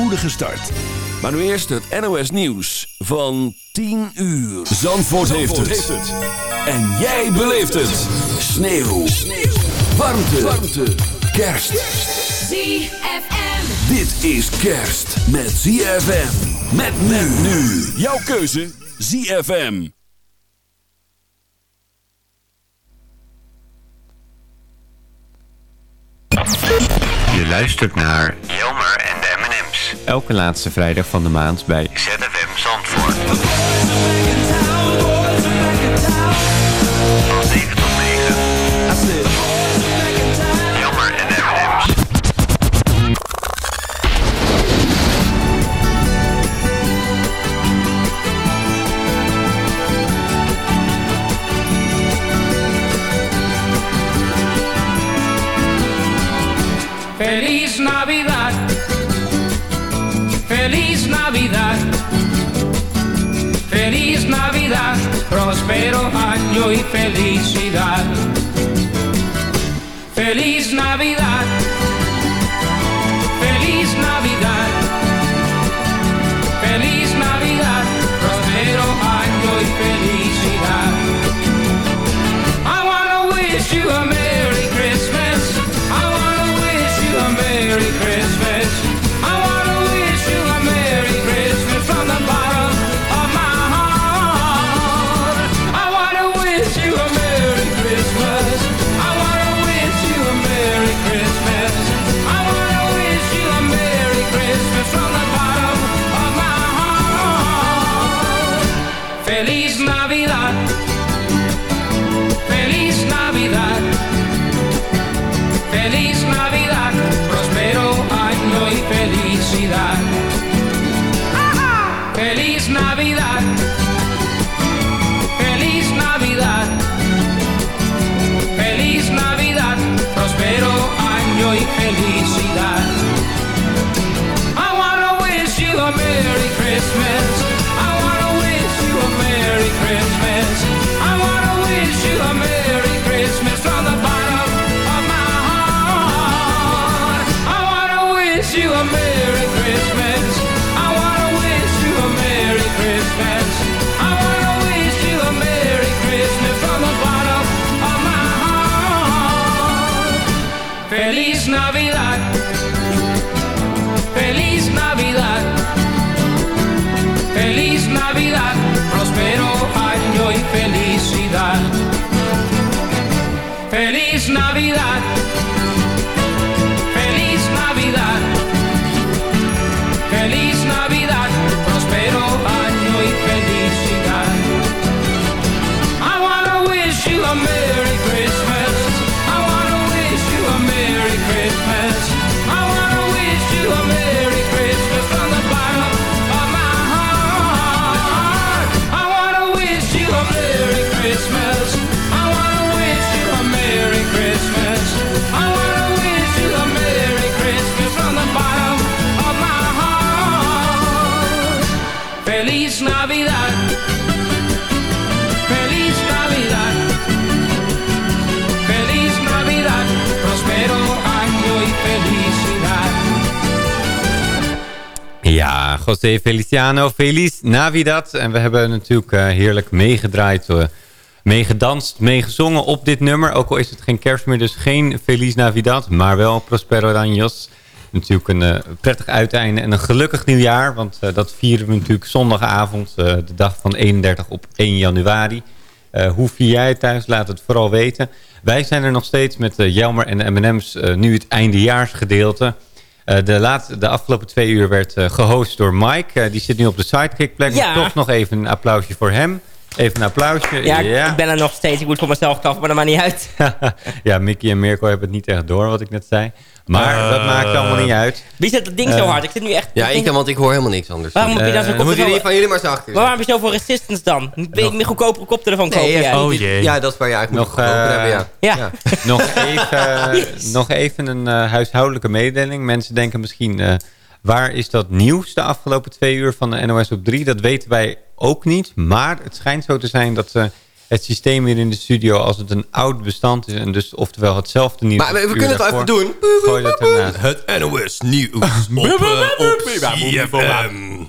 spoedige start. Maar nu eerst het NOS Nieuws van 10 uur. Zandvoort, heeft, het. En jij beleeft het. Sneeuw. Sneeuw. Warmte. Warmte. Kerst. ZFM. Dit is kerst met ZFM. Met men nu. Jouw keuze ZFM. Je luistert naar Jelmer. Elke laatste vrijdag van de maand bij ZFM Zandvoort. Felicidad. Feliz Navidad, felicidad. I wanna wish you a Merry Christmas. Ja, José Feliciano, Feliz Navidad. En we hebben natuurlijk eh, heerlijk meegedraaid, eh, meegedanst, meegezongen op dit nummer. Ook al is het geen kerst meer, dus geen Feliz Navidad, maar wel Prospero Años. Natuurlijk een eh, prettig uiteinde en een gelukkig nieuwjaar. Want dat vieren we natuurlijk zondagavond, de dag van 31 op 1 januari. Hoe vier jij thuis? Laat het vooral weten. Wij zijn er nog steeds met Jelmer en de M&M's nu het eindejaarsgedeelte. Eh, de, laatste, de afgelopen twee uur werd eh, gehost door Mike. Eh, die zit nu op de sidekick plek. Ja. Toch nog even een applausje voor hem. Even een applausje. Ja, ik ben er nog steeds. Ik moet voor mezelf kaffen, maar dat maakt niet uit. ja, Mickey en Mirko hebben het niet echt door wat ik net zei. Maar dat maakt allemaal niet uit. Wie zet dat ding zo Eh, hard? Ik zit nu echt... Ja, ik ik denk- want ik hoor helemaal niks anders. Waarom heb je dan zo'n Eh, Dan moeten koptelefoon? jullie van jullie maar. Maar waarom heb je zoveel resistance dan? Ben je meer goedkopere koptelefoon kopen Nee, jij? ja, Oh, jee. Ja, dat is waar je eigenlijk Nog, eh, hebben, ja. Ja. nog, even, nog even een eh, huishoudelijke mededeling. Mensen denken misschien, eh, waar is dat nieuws de afgelopen twee uur van de NOS op 3? Dat weten wij ook niet. Maar het schijnt zo te zijn dat ze het systeem hier in de studio... als het een oud bestand is en dus oftewel hetzelfde nieuws... Maar we, we kunnen het even doen. Gooi dat ernaast. Het NOS Nieuws op, eh, op CFM.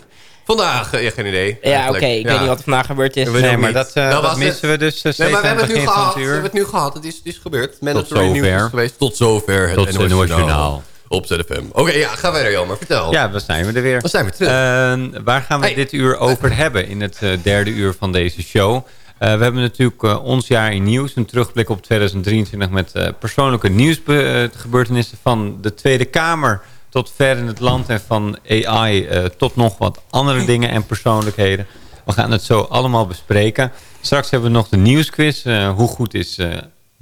Vandaag, eh, ja, geen idee. Ja, oké. Ik weet niet wat er vandaag gebeurd is. Nee, maar dat, eh, Nou, dat missen we dus uh, Nee, maar we hebben het nu gehad. het We hebben het nu gehad. Het is, het is gebeurd. Mandatory zover. nieuws is geweest. Tot zover het Tot het NOS NOS Journaal. Op ZFM. Oké, ja, ga verder, Jan. Maar vertel. Ja, we zijn we er weer. We zijn weer terug. Eh, waar gaan we Hey. dit uur over hebben in het derde uur van deze show? Eh, we hebben natuurlijk eh, ons jaar in nieuws. Een terugblik op 2023 met eh, persoonlijke nieuwsgebeurtenissen van de Tweede Kamer tot ver in het land. En van AI tot nog wat andere dingen en persoonlijkheden. We gaan het zo allemaal bespreken. Straks hebben we nog de nieuwsquiz. Hoe goed is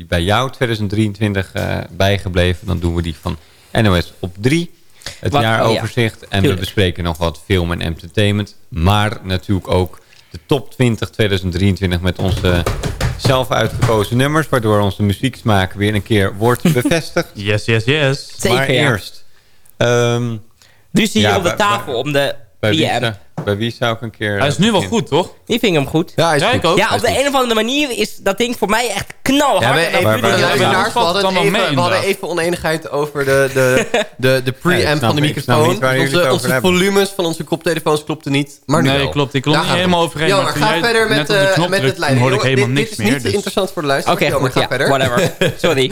bij jou 2023 eh, bijgebleven? Dan doen we die van NOS op 3. Het Wat- oh ja, jaaroverzicht. en we bespreken nog wat film en entertainment. Maar natuurlijk ook de top 20 2023 met onze zelf uitgekozen nummers. Waardoor onze muzieksmaak weer een keer wordt bevestigd. Yes, yes, yes. Zeker, maar ja. eerst. ehm, Nu zie je Ja, op de tafel om de bij, wie, zou- bij wie zou ik een keer... Hij is eh, nu wel beginnen? goed, toch? Die vind ik hem goed. Ja, hij is Ja, goed. ik ook. Ja, Hij op is de goed. een of andere manier is dat ding voor mij echt knalhard. Ja, we, hadden, even, we hadden oneenigheid over de, de, de, de preamp ik van de ik microfoon. onze volumes van onze koptelefoons klopten niet. Maar nu Nee, wel. klopt. Ik Daar niet helemaal overheen, Ja, maar ga verder met, eh, met het ik helemaal dit, is meer, niet dus- interessant voor de luisteraars. Oké, ga Ja, verder. whatever. Sorry.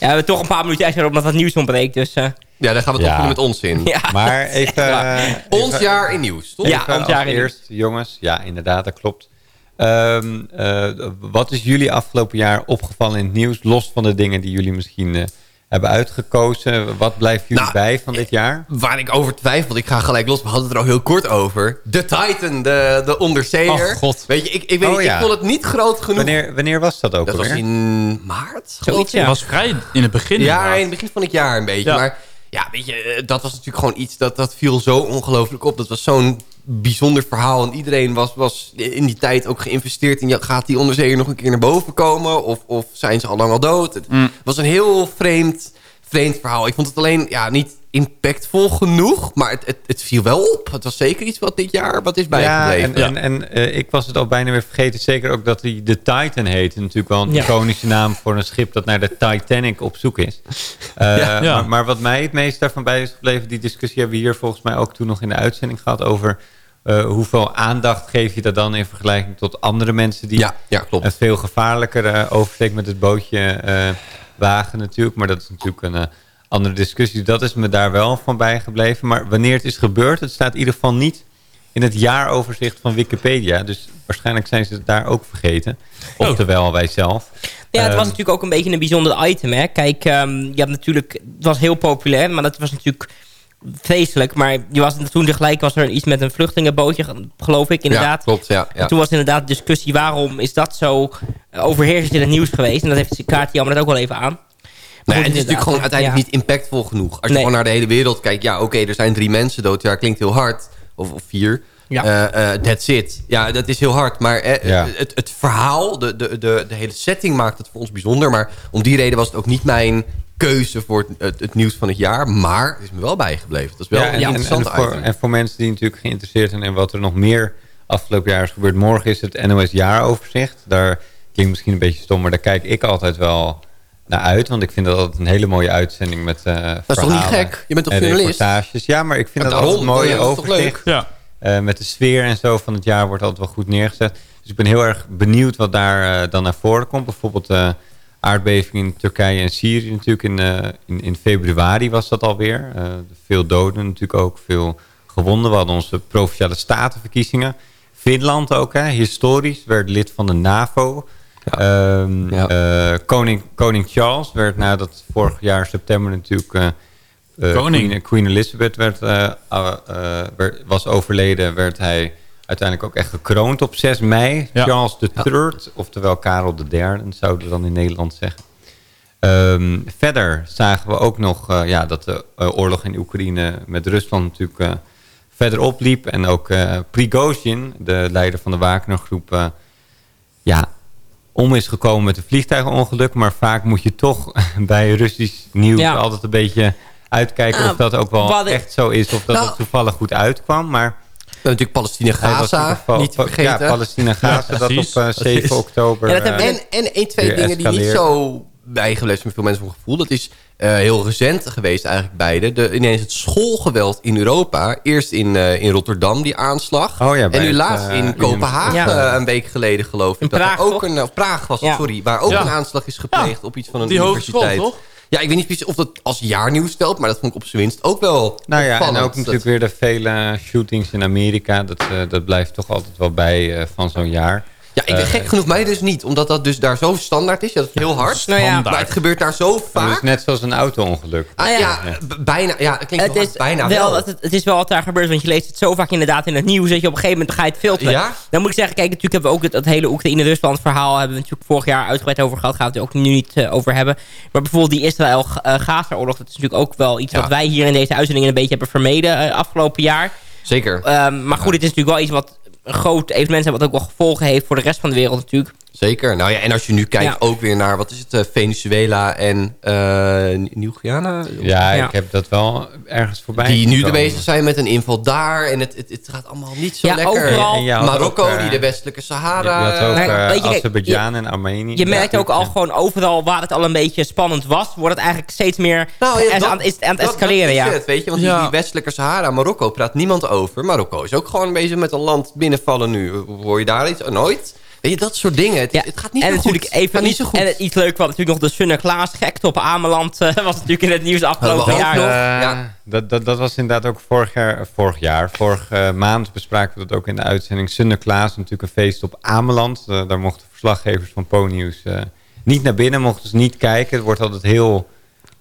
Ja, we hebben toch een paar minuten extra omdat het nieuws ontbreekt. Dus eh, Ja, dan gaan we het Ja. met onzin. ja. Maar even... eh, Ons even- jaar in nieuws, toch? Ja, Even ons jaar in eerst, jongens. Ja, inderdaad, dat klopt. Ehm, eh, wat is jullie afgelopen jaar opgevallen in het nieuws? Los van de dingen die jullie misschien eh, hebben uitgekozen. Wat blijft jullie Nou, bij van dit jaar? Waar ik over twijfel, ik ga gelijk los. We hadden het er al heel kort over. De Titan, de, de onderzeeër. Oh, God. Weet je, ik, ik, weet Oh, ja. ik vond het niet groot genoeg. Wanneer, wanneer was dat ook Dat was in maart, geloof ik. ja. Was vrij in het begin. Ja, inderdaad. in het begin van het jaar een beetje. Ja. Maar ja, weet je, eh, dat was natuurlijk gewoon iets dat, dat viel zo ongelooflijk op. Dat was zo'n bijzonder verhaal. En iedereen was, was in die tijd ook geïnvesteerd in... ja, gaat die onderzeeër nog een keer naar boven komen? Of, of zijn ze al lang al dood? Het Mm. was een heel vreemd, vreemd verhaal. Ik vond het alleen ja, niet impactvol genoeg. Maar het, het, het viel wel op. Het was zeker iets wat dit jaar wat is Ja, bijgebleven. en, en, en eh, ik was het al bijna weer vergeten. Zeker ook dat hij de Titan heet. Natuurlijk wel een Ja. iconische naam voor een schip dat naar de Titanic op zoek is. Eh, Ja. Ja. Maar, maar wat mij het meest daarvan bij is gebleven... die discussie hebben we hier volgens mij ook toen nog in de uitzending gehad... over eh, hoeveel aandacht geef je dat dan in vergelijking tot andere mensen... die ja, ja, klopt. een veel gevaarlijker eh, oversteek met het bootje eh, wagen natuurlijk. Maar dat is natuurlijk een andere discussie. Dat is me daar wel van bijgebleven. Maar wanneer het is gebeurd, het staat in ieder geval niet in het jaaroverzicht van Wikipedia. Dus waarschijnlijk zijn ze het daar ook vergeten. Oftewel wij zelf. Ja, het was Ehm, natuurlijk ook een beetje een bijzonder item. Hè? Kijk, ehm, je hebt natuurlijk, het was heel populair, maar dat was natuurlijk vreselijk. Maar je was, toen tegelijk was er iets met een vluchtelingenbootje, geloof ik Ja, inderdaad. klopt, ja. ja. En toen was inderdaad de discussie waarom is dat zo overheersend in het nieuws geweest. En dat heeft Kaartje net ook wel even aan. Maar Nee, het is natuurlijk gewoon uiteindelijk niet impactvol genoeg. Als je Nee. gewoon naar de hele wereld kijkt. Ja, oké, er zijn drie mensen dood. Ja, klinkt heel hard. Of, of vier. Ja. Eh, eh, that's it. Ja, dat is heel hard. Maar eh, Ja. het, het verhaal, de, de, de, de hele setting maakt het voor ons bijzonder. Maar om die reden was het ook niet mijn keuze voor het, het, het nieuws van het jaar. Maar het is me wel bijgebleven. Dat is wel ja, een en, en, interessant en, voor, en voor mensen die natuurlijk geïnteresseerd zijn... in wat er nog meer afgelopen jaar is gebeurd. Morgen is het NOS jaaroverzicht. Daar klinkt misschien een beetje stom, maar daar kijk ik altijd wel naar uit. Want ik vind dat altijd een hele mooie uitzending met uh, dat is toch niet gek? Je bent toch en journalist? Ja, maar ik vind dat altijd een mooie overzicht. Ja. Eh, met de sfeer en zo van het jaar wordt altijd wel goed neergezet. Dus ik ben heel erg benieuwd wat daar eh, dan naar voren komt. Bijvoorbeeld uh, aardbeving in Turkije en Syrië natuurlijk. In, uh, in, in, februari was dat alweer. Uh, veel doden natuurlijk ook, veel gewonden. We hadden onze Provinciale Statenverkiezingen. Finland ook, hè, historisch, werd lid van de NAVO. Ja. Um, ja. koning, koning Charles werd nadat vorig jaar september natuurlijk... Uh, Queen, Queen, Elizabeth werd, uh, werd, was overleden, werd hij uiteindelijk ook echt gekroond op 6 mei. Ja. Charles III, ja. oftewel Karel III, zouden we dan in Nederland zeggen. Um, verder zagen we ook nog uh, ja, dat de uh, oorlog in Oekraïne met Rusland natuurlijk uh, verder opliep. En ook Prigozhin, de leider van de Wagner-groep, ja, om is gekomen met een vliegtuigongeluk. Maar vaak moet je toch bij Russisch nieuws ja. altijd een beetje uitkijken of dat ook wel echt zo is. Of dat het toevallig goed uitkwam. Maar natuurlijk Palestina Hij was Gaza, natuurlijk wel- niet te vergeten. Ja, Palestina-Gaza, dat op precies. eh, 7 oktober. Ja, dat hebben we eh, En, en één, twee dingen die niet zo bijgebleven zijn met veel mensen van gevoel. Dat is eh, heel recent geweest eigenlijk beide. De, ineens het schoolgeweld in Europa. Eerst in, eh, in Rotterdam, die aanslag. Oh ja, en nu het, laatst in Kopenhagen Ja. een week geleden geloof ik. In dat er Praag, ook toch? een, Praag was het, Ja. sorry. Waar ook Ja. een aanslag is gepleegd op iets van een Die hogeschool, universiteit. toch? Ja, ik weet niet precies of dat als jaarnieuws stelt. Maar dat vond ik op zijn minst ook wel Nou ja, en ook natuurlijk weer de vele shootings in Amerika. Dat, eh, dat blijft toch altijd wel bij eh, van zo'n jaar. Ja, ik ben gek genoeg mij dus niet. Omdat dat dus daar zo standaard is. Ja, dat is heel hard. Nou ja. Maar het gebeurt daar zo Dat vaak. is net zoals een auto-ongeluk. Ah, Nou ja, bijna. Ja, klinkt Het wel is, bijna wel, wel. Het, het is wel wat daar gebeurt, want je leest het zo vaak inderdaad in het nieuws... dat je op een gegeven moment ga je het filteren. Ja? Dan moet ik zeggen, kijk, natuurlijk hebben we ook het, het hele Oekraïne-Rusland verhaal... hebben we natuurlijk vorig jaar uitgebreid over gehad. Gaan we het ook nu niet eh, over hebben. Maar bijvoorbeeld die Israël-Gaza-oorlog... dat is natuurlijk ook wel iets Ja. wat wij hier in deze uitzending... een beetje hebben vermeden eh, afgelopen jaar. Zeker. Ehm, maar goed, het is natuurlijk wel iets wat een groot evenement is... wat ook wel gevolgen heeft voor de rest van de wereld natuurlijk. Zeker. Nou ja, en als je nu kijkt Ja. ook weer naar, wat is het, eh, Venezuela en eh Nieuw-Guyana? Ja, Ja. ik heb dat wel ergens voorbij. Die nu bezig zijn met een inval daar. En het, het, het gaat allemaal niet zo Ja, lekker. overal. Marokko, ook, eh, die de westelijke Sahara... je had ook Maar weet je, kijk, Azerbeidzjan en Armenië. Je merkt ook al ja. gewoon overal waar het al een beetje spannend was... wordt het eigenlijk steeds meer Nou, ja, is dat- aan, is aan het escaleren. dat is ja. het, weet je, want die, Ja. die westelijke Sahara, Marokko, praat niemand over. Marokko is ook gewoon bezig met een land binnenvallen nu. Hoor je daar iets? Oh, nooit? Weet je, dat soort dingen. Het, Ja, het gaat niet en zo natuurlijk goed. Het even niet zo goed. En iets leuk, wat natuurlijk nog de Sunne Klaas gekte op Ameland eh, was natuurlijk in het nieuws afgelopen jaar. nog. Eh, Ja. dat, dat, dat was inderdaad ook vorig jaar, vorig jaar. Vorige eh, maand bespraken we dat ook in de uitzending. Sinterklaas, natuurlijk een feest op Ameland. Eh, daar mochten verslaggevers van Po-nieuws eh, niet naar binnen, mochten ze niet kijken. Het wordt altijd heel,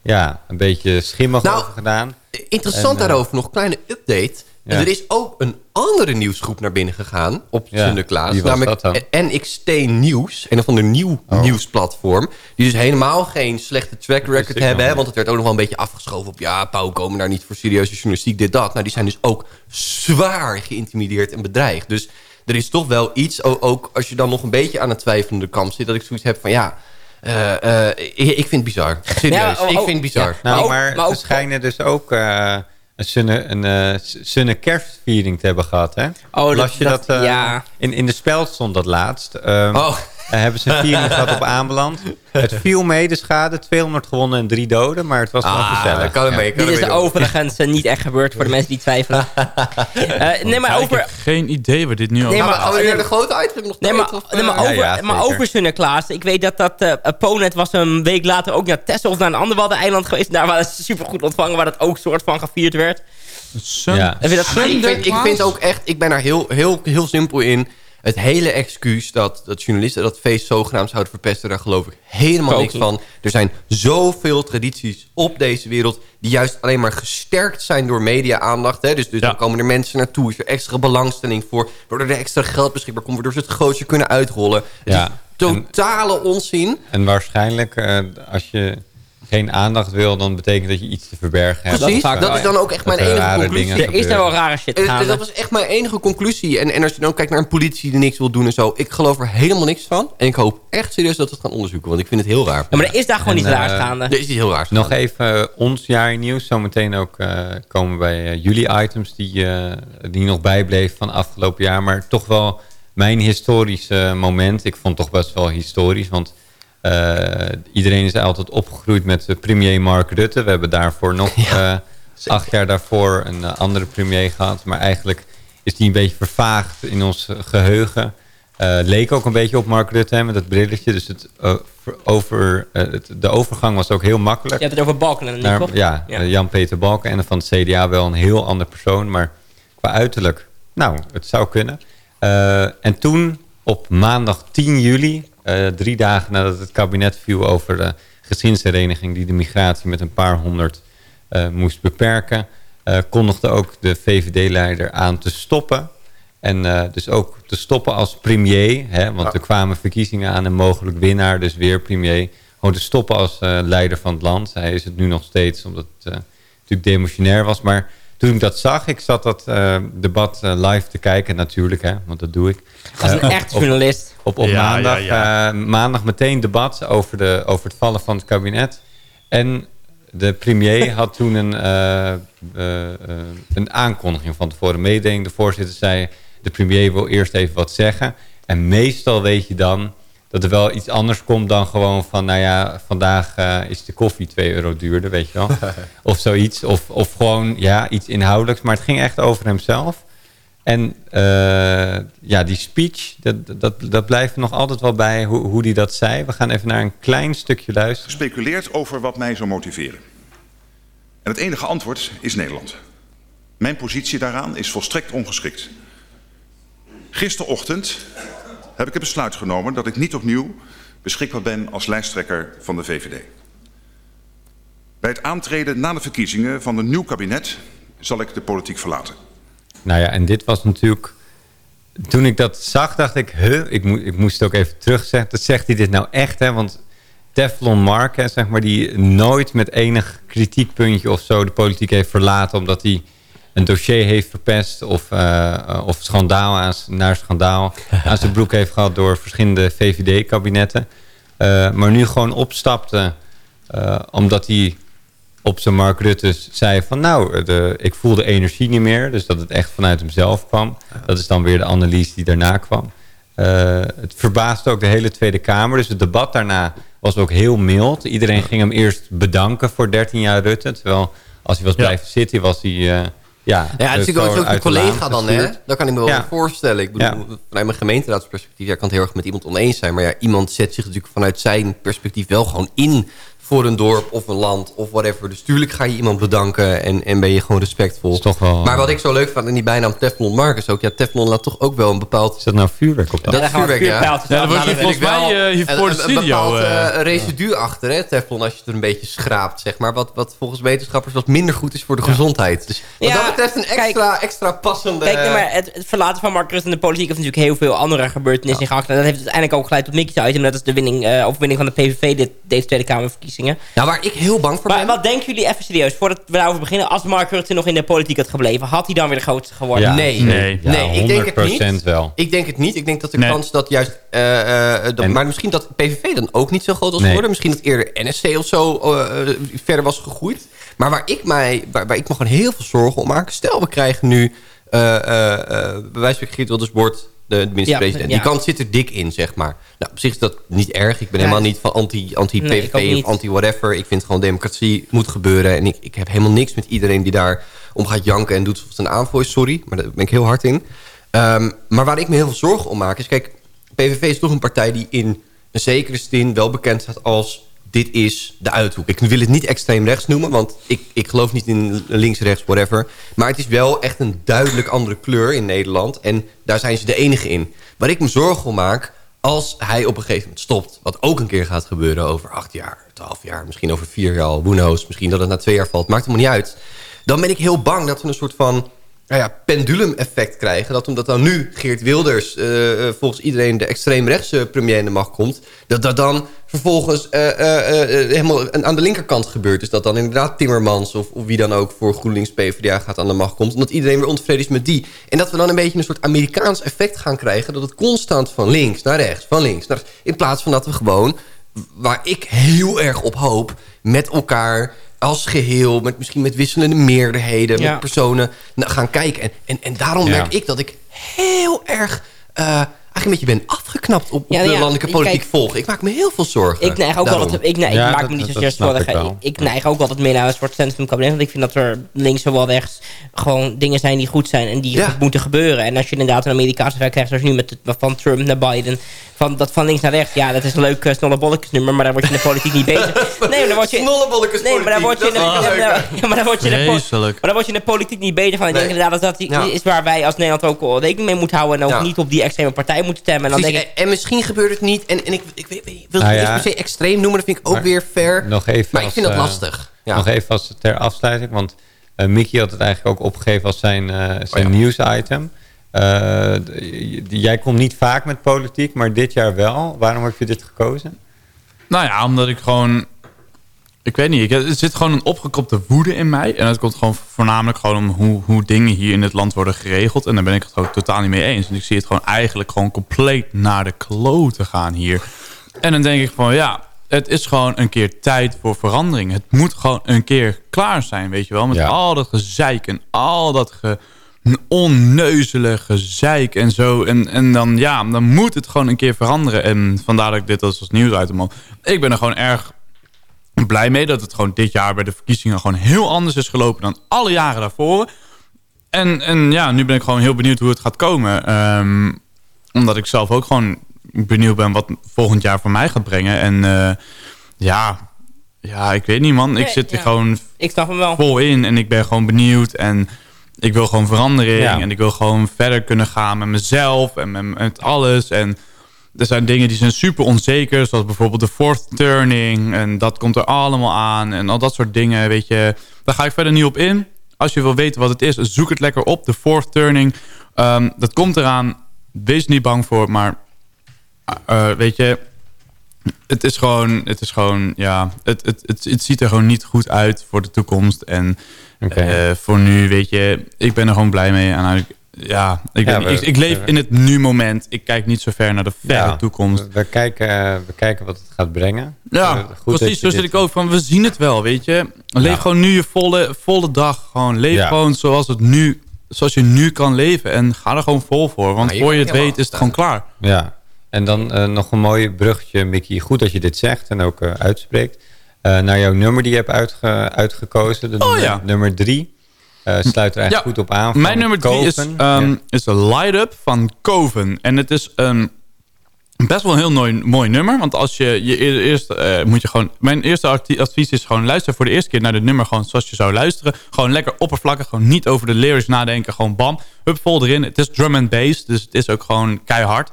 ja, een beetje schimmig Nou, over gedaan. Interessant En, daarover, nog kleine update. Ja. Er is ook een andere nieuwsgroep naar binnen gegaan op Ja, Sinterklaas. namelijk? NXT Nieuws. Een of ander nieuw Oh. nieuwsplatform. Die dus helemaal geen slechte track record hebben. Hè, want het werd ook nog wel een beetje afgeschoven op... ja, Pauw komen daar niet voor serieuze journalistiek, dit, dat. Nou, die zijn dus ook zwaar geïntimideerd en bedreigd. Dus er is toch wel iets, ook als je dan nog een beetje aan het twijfelende kamp zit... dat ik zoiets heb van ja... eh, eh, ik, ik vind het bizar. Serieus, Ja, oh, ik oh, vind het bizar. ja. Nou, Maar ook- maar, maar ook- ze schijnen dus ook eh, een sunne, een, eh, sunne kerstviering te hebben gehad, hè? Oh, dat- Las je dat- dat? eh, ja. in, in de spel stond dat laatst. Ehm, Oh. Eh, hebben ze viering gehad op Ameland. Het viel mee, de schade. 200 gewonnen en 3 doden. Maar het was wel Ah, gezellig. kan er mee, kan Dit er is overigens eh, niet echt gebeurd voor de mensen die twijfelen. Eh, nee, maar Ja, Ik over... heb geen idee waar dit nu over Nee, maar- we, gaan we nu naar de grote item nog Nee, maar, nee, maar eh? over, Ja, ja, maar zeker. over Sinterklaas. Ik weet dat dat eh Ponet was een week later ook naar Texel of naar een ander Waddeneiland geweest. Daar waren ze super goed ontvangen, waar dat ook soort van gevierd werd. Sun- Ja. Ik, vind, ik vind ook echt, ik ben daar heel, heel, heel simpel in. Het hele excuus dat, dat journalisten dat feest zogenaamd zouden verpesten... daar geloof ik helemaal Ook niks niet. van. Er zijn zoveel tradities op deze wereld... die juist alleen maar gesterkt zijn door media-aandacht. Dus, dus Ja. dan komen er mensen naartoe. Is er extra belangstelling voor. Waardoor er extra geld beschikbaar komt. Waardoor ze het grootje kunnen uitrollen. Het Ja. is totale onzin. En waarschijnlijk, eh, als je geen aandacht wil... dan betekent dat je iets te verbergen hebt. Precies, dat wel, is dan ook echt mijn Dat enige conclusie. Er is daar wel rare shit Eh, gaande. dat was echt mijn enige conclusie. En, en als je dan kijkt naar een politie die niks wil doen en zo. Ik geloof er helemaal niks van. En ik hoop echt serieus dat we het gaan onderzoeken. Want ik vind het heel raar. Ja, maar er is daar gewoon En, iets raars eh, gaande. Er is iets heel raars. Nog even eh, ons jaar nieuws. Zometeen ook eh, komen bij jullie items die, eh, die nog bijbleef van afgelopen jaar. Maar toch wel mijn historische moment. Ik vond het toch best wel historisch. Want iedereen is altijd opgegroeid met eh, premier Mark Rutte. We hebben daarvoor nog eh, acht jaar daarvoor een eh, andere premier gehad. Maar eigenlijk is die een beetje vervaagd in ons eh, geheugen. Eh, leek ook een beetje op Mark Rutte hè, met het brilletje. Dus het, eh, ver- over, eh, het, de overgang was ook heel makkelijk. Je hebt het over Balken en Naar, ja, Ja. eh, Jan-Peter Balken en van het CDA wel een heel ander persoon. Maar qua uiterlijk, nou, het zou kunnen. Eh, en toen, op maandag 10 juli, eh, drie dagen nadat het kabinet viel over de gezinshereniging... die de migratie met een paar honderd eh, moest beperken... eh, kondigde ook de VVD-leider aan te stoppen... En eh, dus ook te stoppen als premier. Hè, want er kwamen verkiezingen aan en mogelijk winnaar. Dus weer premier. Gewoon te stoppen als eh, leider van het land. Hij is het nu nog steeds, omdat het eh, natuurlijk demotionair was. Maar toen ik dat zag, ik zat dat eh, debat eh, live te kijken natuurlijk. Hè, want dat doe ik. Als een Eh, echt journalist. op, op Ja, maandag, ja, ja. eh, maandag meteen debat over, de, over het vallen van het kabinet. En de premier had toen een, eh, eh, eh, een aankondiging van tevoren. Mededeling, de voorzitter zei... de premier wil eerst even wat zeggen. En meestal weet je dan dat er wel iets anders komt dan gewoon van... nou ja, vandaag eh, is de koffie 2 euro duurder, weet je wel. of zoiets. Of, of gewoon ja, iets inhoudelijks. Maar het ging echt over hemzelf. En eh, ja, die speech, dat, dat, dat blijft nog altijd wel bij hoe, hoe die dat zei. We gaan even naar een klein stukje luisteren. gespeculeerd over wat mij zou motiveren. En het enige antwoord is Nederland. Mijn positie daaraan is volstrekt ongeschikt. Gisterochtend heb ik het besluit genomen dat ik niet opnieuw beschikbaar ben als lijsttrekker van de VVD. Bij het aantreden na de verkiezingen van een nieuw kabinet zal ik de politiek verlaten. Nou ja, en dit was natuurlijk... Toen ik dat zag, dacht ik... Huh, ik, ik moest het ook even terugzetten. Zegt hij dit nou echt, hè? Want Teflon Mark, hè, zeg maar... die nooit met enig kritiekpuntje of zo de politiek heeft verlaten... omdat hij een dossier heeft verpest... of, uh, of schandaal aan, naar schandaal aan zijn broek heeft gehad... door verschillende VVD-kabinetten. Uh, maar nu gewoon opstapte... Uh, omdat hij op zijn Mark Rutte zei van nou, de, ik voel de energie niet meer. Dus dat het echt vanuit hemzelf kwam. Dat is dan weer de analyse die daarna kwam. Het verbaasde ook de hele Tweede Kamer. Dus het debat daarna was ook heel mild. Iedereen ging hem eerst bedanken voor 13 jaar Rutte. Terwijl als hij was blijven ja. zitten, was hij... Ja, ja, het is ook een collega dan, hè? Dat kan ik me wel ja. voorstellen. Ik bedoel, ja. vanuit mijn gemeenteraadsperspectief... Ja, kan het heel erg met iemand oneens zijn. Maar ja, iemand zet zich natuurlijk vanuit zijn perspectief wel gewoon in voor een dorp of een land of whatever. Dus tuurlijk ga je iemand bedanken en, en ben je gewoon respectvol. Is toch wel, maar wat ik zo leuk vond in die bijnaam Teflon Marcus ook... ja, Teflon laat toch ook wel een bepaald... Is dat nou vuurwerk op dat? Dat is vuurwerk, ja. Ja, dat wordt hier volgens mij uh, hier voor de studio. Een bepaald uh, residu achter, hè, Teflon, als je het er een beetje schraapt, zeg maar. Wat, wat volgens wetenschappers wat minder goed is voor de ja. gezondheid. Dus wat dat betreft een extra, kijk, extra passende... Kijk, nee, maar het, het, verlaten van Mark Rutte in de politiek... heeft natuurlijk heel veel andere gebeurtenissen ja. gehad. En dat heeft uiteindelijk ook geleid tot Mickey's item. Dat is de winning, uh, overwinning van de PVV dit, deze Tweede Kamerverkiezingen. Nou, waar ik heel bang voor maar ben. wat denken jullie, even serieus, voordat we daarover beginnen... als Mark Rutte nog in de politiek had gebleven... had hij dan weer de grootste geworden? Ja, nee, nee, nee ja, ik denk het niet. wel. Ik denk het niet. Ik denk dat de nee. kans dat juist... Uh, uh, dat, maar misschien dat PVV dan ook niet zo groot was geworden. Misschien dat eerder NSC of zo uh, verder was gegroeid. Maar waar ik, mij, waar, waar, ik me gewoon heel veel zorgen om maak... stel, we krijgen nu... bij wijze van Geert Wilders wordt de minister-president. Ja, ja. Die kant zit er dik in, zeg maar. Nou, op zich is dat niet erg. Ik ben ja. helemaal niet van anti-PVV anti nee, of anti-whatever. Ik vind gewoon democratie moet gebeuren. En ik, ik heb helemaal niks met iedereen die daar om gaat janken... en doet alsof het een aanval is. Sorry, maar daar ben ik heel hard in. Um, maar waar ik me heel veel zorgen om maak is... Kijk, PVV is toch een partij die in een zekere zin wel bekend staat als dit is de uithoek. Ik wil het niet extreem rechts noemen, want ik, ik geloof niet in links, rechts, whatever. Maar het is wel echt een duidelijk andere kleur in Nederland. En daar zijn ze de enige in. Waar ik me zorgen om maak, als hij op een gegeven moment stopt... wat ook een keer gaat gebeuren over acht jaar, twaalf jaar... misschien over vier jaar who knows, misschien dat het na twee jaar valt... maakt helemaal niet uit. Dan ben ik heel bang dat we een soort van nou ja, pendulum-effect krijgen. Dat omdat dan nu Geert Wilders uh, volgens iedereen de extreemrechtse premier in de macht komt... dat dat dan vervolgens uh, helemaal aan de linkerkant gebeurt. Dus dat dan inderdaad Timmermans of, of wie dan ook voor GroenLinks PvdA gaat aan de macht komt. Omdat iedereen weer ontevreden is met die. En dat we dan een beetje een soort Amerikaans effect gaan krijgen... dat het constant van links naar rechts, van links naar rechts... in plaats van dat we gewoon, waar ik heel erg op hoop... met elkaar als geheel, met, misschien met wisselende meerderheden... Ja. met personen nou, gaan kijken. En, en, en daarom merk ik dat ik heel erg... Uh, eigenlijk een beetje ben afgeknapt op, op ja, de landelijke politiek kijk, volgen. Ik maak me heel veel zorgen. Ik neig ook daarom. altijd, ik, nee, ik maak dat, me niet zozeer zorgen. Ik, ik, neig ook altijd meer naar een soort centrumkabinet. Want ik vind dat er links of wel rechts gewoon dingen zijn die goed zijn en die goed moeten gebeuren. En als je inderdaad een Amerikaanse werk krijgt, zoals nu met het, van Trump naar Biden, van, dat van links naar rechts, ja, dat is een leuk uh, nummer, maar daar word je in de politiek niet bezig. Nee, maar dan word je... Snollebolletjes Nee, maar word je in de, ja, maar dan word je maar word je in de politiek niet bezig van. Ik Nee. denk inderdaad dat dat Ja. is waar wij als Nederland ook al rekening mee moeten houden en ook Ja. niet op die extreme partij moeten stemmen. En dan Precies, denk ik, en, en misschien gebeurt het niet. En, en ik, ik, weet- weet- wil Nou het ja. niet per se extreem noemen. Dat vind ik ook Maar weer fair. Nog even maar ik als, vind dat eh, lastig. Ja. Nog even als ter afsluiting, want eh Mickey had het eigenlijk ook opgegeven als zijn, eh, zijn Oh ja. nieuwsitem. Eh, jij komt niet vaak met politiek, maar dit jaar wel. Waarom heb je dit gekozen? Nou ja, omdat ik gewoon... Ik weet niet, ik, er zit gewoon een opgekropte woede in mij. En dat komt gewoon voornamelijk gewoon om hoe, hoe dingen hier in het land worden geregeld. En daar ben ik het ook totaal niet mee eens. En ik zie het gewoon eigenlijk gewoon compleet naar de kloten gaan hier. En dan denk ik van, ja, het is gewoon een keer tijd voor verandering. Het moet gewoon een keer klaar zijn, weet je wel. Met al dat gezeik en al dat ge, onneuzelige gezeik en zo. En, en dan, ja, dan moet het gewoon een keer veranderen. En vandaar dat ik dit als, als nieuws uit de man. Ik ben er gewoon erg blij mee dat het gewoon dit jaar bij de verkiezingen gewoon heel anders is gelopen dan alle jaren daarvoor. En, en ja, nu ben ik gewoon heel benieuwd hoe het gaat komen. Ehm, omdat ik zelf ook gewoon benieuwd ben wat volgend jaar voor mij gaat brengen. En uh, ja, ja, ik weet niet man. Ik zit er gewoon ik hem wel. vol in en ik ben gewoon benieuwd. En ik wil gewoon verandering. En ik wil gewoon verder kunnen gaan met mezelf en met, met alles. En er zijn dingen die zijn super onzeker. Zoals bijvoorbeeld de fourth turning. En dat komt er allemaal aan. En al dat soort dingen, weet je. Daar ga ik verder niet op in. Als je wil weten wat het is, zoek het lekker op. De fourth turning. Um, dat komt eraan. Wees niet bang voor. Maar uh, weet je... Het is gewoon, het is gewoon, ja, het, het, het, het ziet er gewoon niet goed uit voor de toekomst. En okay. uh, voor nu, weet je, ik ben er gewoon blij mee. En ja, ik, ja, we, ik, ik, leef in het nu-moment. Ik kijk niet zo ver naar de verre ja, toekomst. We, kijken, we kijken wat het gaat brengen. Ja, Goed precies. Zo zit ik ook van, we zien het wel, weet je. Leef gewoon nu je volle, volle dag. Gewoon leef gewoon zoals, het nu, zoals je nu kan leven. En ga er gewoon vol voor. Want voor je het weet is het gewoon klaar. Ja, en dan uh, nog een mooi bruggetje, Mickey. Goed dat je dit zegt en ook uh, uitspreekt. Uh, naar jouw nummer die je hebt uitge uitgekozen. De oh, nummer, ja. nummer drie. Uh, sluit er eigenlijk ja, goed op aan. Mijn nummer drie is, um, ja. is Light Up van Koven. En het is een best wel een heel mooi, mooi nummer. Want als je je eerst uh, moet je gewoon... Mijn eerste advies is gewoon luister voor de eerste keer naar het nummer. Gewoon zoals je zou luisteren. Gewoon lekker oppervlakkig. Gewoon niet over de lyrics nadenken. Gewoon bam. Hup vol erin. Het is drum and bass. Dus het is ook gewoon keihard.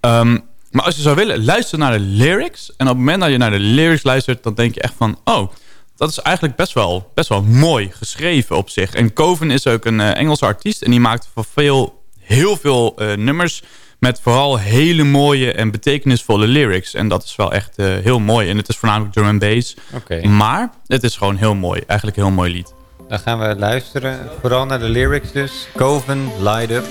Um, maar als je zou willen, luister naar de lyrics. En op het moment dat je naar de lyrics luistert... dan denk je echt van... Oh, dat is eigenlijk best wel, best wel mooi geschreven op zich. En Coven is ook een uh, Engelse artiest. En die maakt voor veel, heel veel uh, nummers... met vooral hele mooie en betekenisvolle lyrics. En dat is wel echt uh, heel mooi. En het is voornamelijk drum and bass. Okay. Maar het is gewoon heel mooi. Eigenlijk een heel mooi lied. Dan gaan we luisteren. Vooral naar de lyrics dus. Coven, Light Up.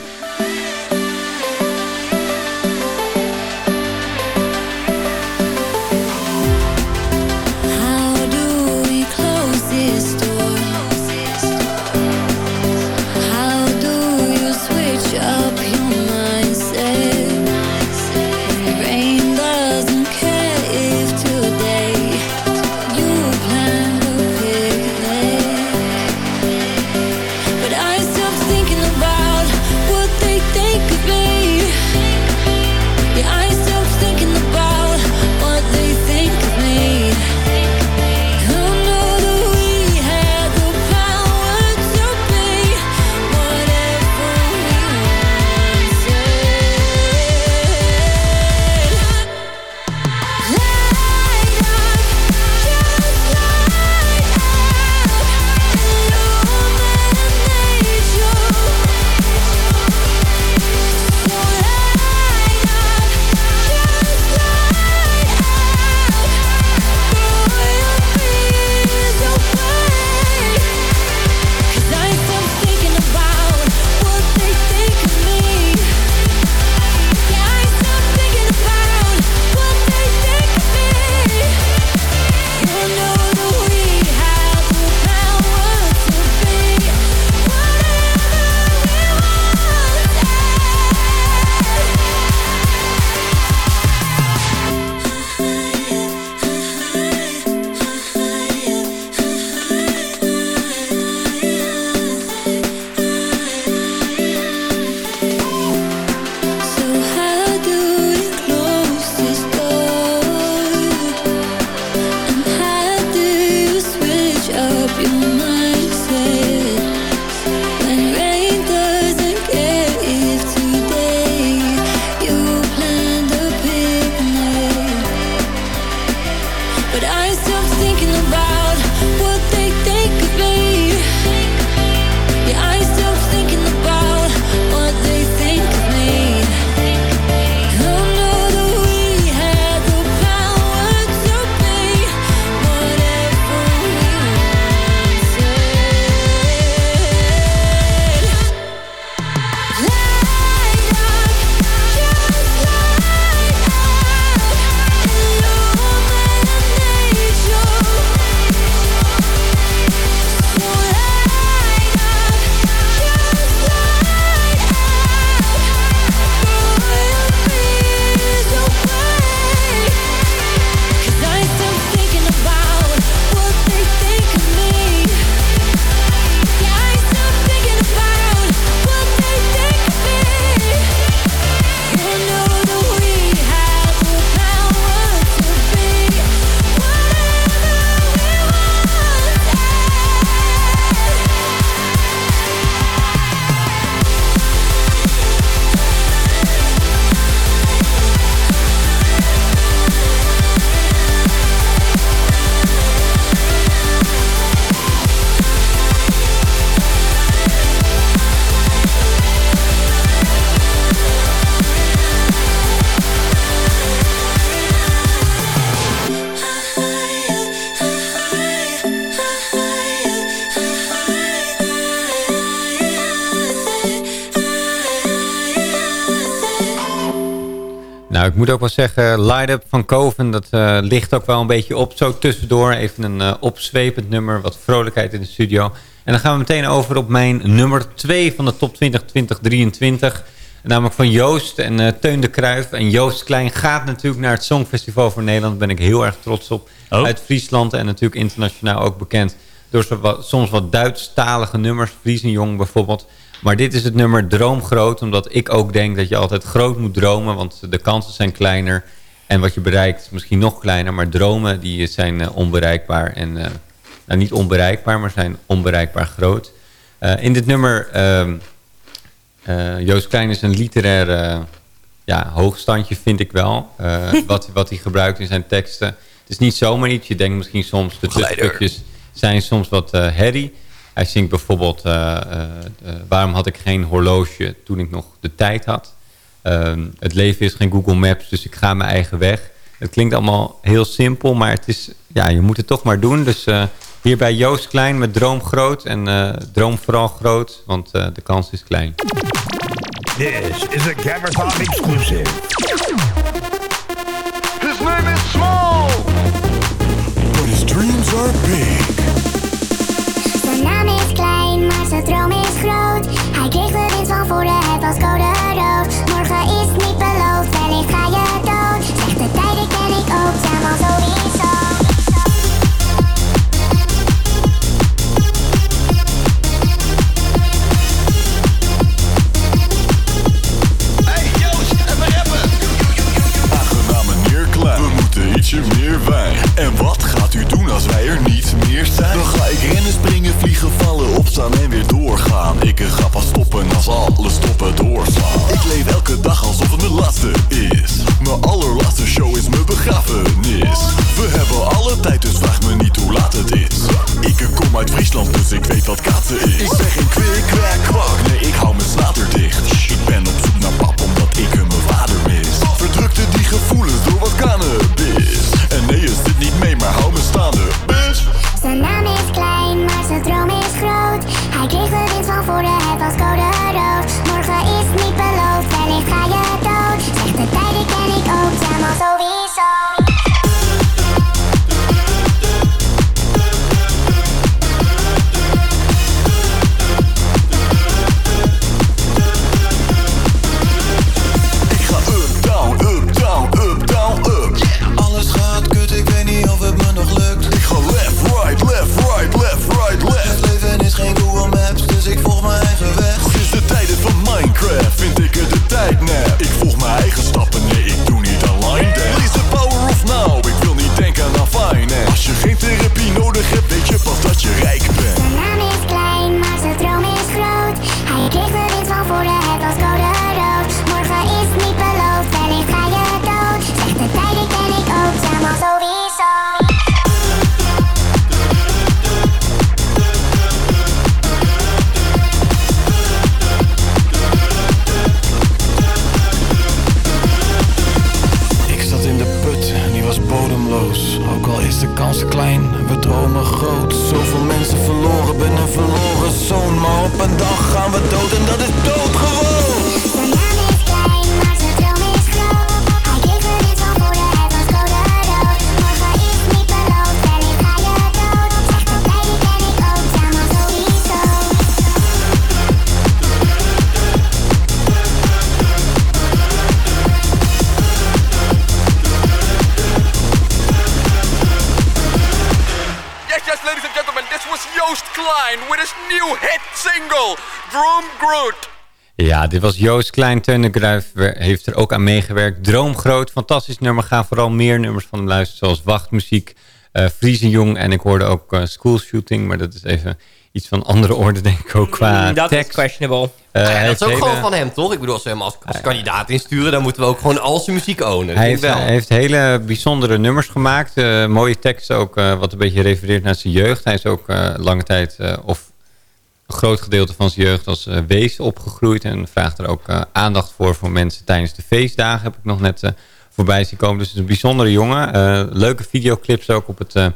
Moet ook wel zeggen, Light Up van Coven, dat uh, ligt ook wel een beetje op. Zo tussendoor even een uh, opzwepend nummer, wat vrolijkheid in de studio. En dan gaan we meteen over op mijn nummer 2 van de top 20 2023. Namelijk van Joost en uh, Teun de Kruif. En Joost Klein gaat natuurlijk naar het Songfestival voor Nederland. Daar ben ik heel erg trots op. Oh. Uit Friesland en natuurlijk internationaal ook bekend. Door soms wat Duitsstalige nummers. Jong bijvoorbeeld. Maar dit is het nummer Droomgroot. Omdat ik ook denk dat je altijd groot moet dromen. Want de kansen zijn kleiner. En wat je bereikt is misschien nog kleiner. Maar dromen die zijn uh, onbereikbaar. En, uh, nou, niet onbereikbaar, maar zijn onbereikbaar groot. Uh, in dit nummer... Ehm, Joost Klein is een literaire ja, hoogstandje, vind ik wel. wat, wat hij gebruikt in zijn teksten. Het is niet zomaar iets. Je denkt misschien soms... de stukjes zijn soms wat herrie. Hij zingt bijvoorbeeld... Uh, waarom had ik geen horloge toen ik nog de tijd had? Ehm, het leven is geen Google Maps, dus ik ga mijn eigen weg. Het klinkt allemaal heel simpel, maar het is, ja, je moet het toch maar doen. Dus hier bij Joost Klein met Droom Groot. En droom vooral groot, want de kans is klein. This is a Gamerton exclusive. His name is small, but his dreams are big. Voren, het meer. En wat gaat u doen als wij er niet meer zijn? Dan ga ik rennen, springen, vliegen, vallen, opstaan en weer doorgaan. Ik ga pas stoppen als alle stoppen doorslaan. Ik leef elke dag alsof het mijn laatste is. Mijn allerlaatste show is mijn begrafenis. We hebben alle tijd, dus vraag me niet hoe laat het is. Ik kom uit Friesland, dus ik weet wat kaatsen is. Ik ben geen kwik, kwak, kwak, nee ik hou mijn snater dicht. Ik ben op zoek naar pap, Ja, dit was Joost Klein. Teun de Gruif heeft er ook aan meegewerkt. Droomgroot, fantastisch nummer. Ga vooral meer nummers van hem luisteren, zoals Wachtmuziek, uh, Jong. En ik hoorde ook uh, School Shooting, maar dat is even iets van andere orde, denk ik ook, qua Dat tekst. is questionable. Uh, ja, dat is ook gewoon van hem, toch? Ik bedoel, als we hem als, als kandidaat insturen... dan moeten we ook gewoon al zijn muziek ownen. Hij heeft, wel. hij heeft hele bijzondere nummers gemaakt. eh, mooie teksten ook, eh, wat een beetje refereert naar zijn jeugd. Hij is ook eh, lange tijd, eh, of groot gedeelte van zijn jeugd als eh, wees opgegroeid. En vraagt er ook eh, aandacht voor voor mensen tijdens de feestdagen. Heb ik nog net eh, voorbij zien komen. Dus het is een bijzondere jongen. Eh, leuke videoclips ook op het eh,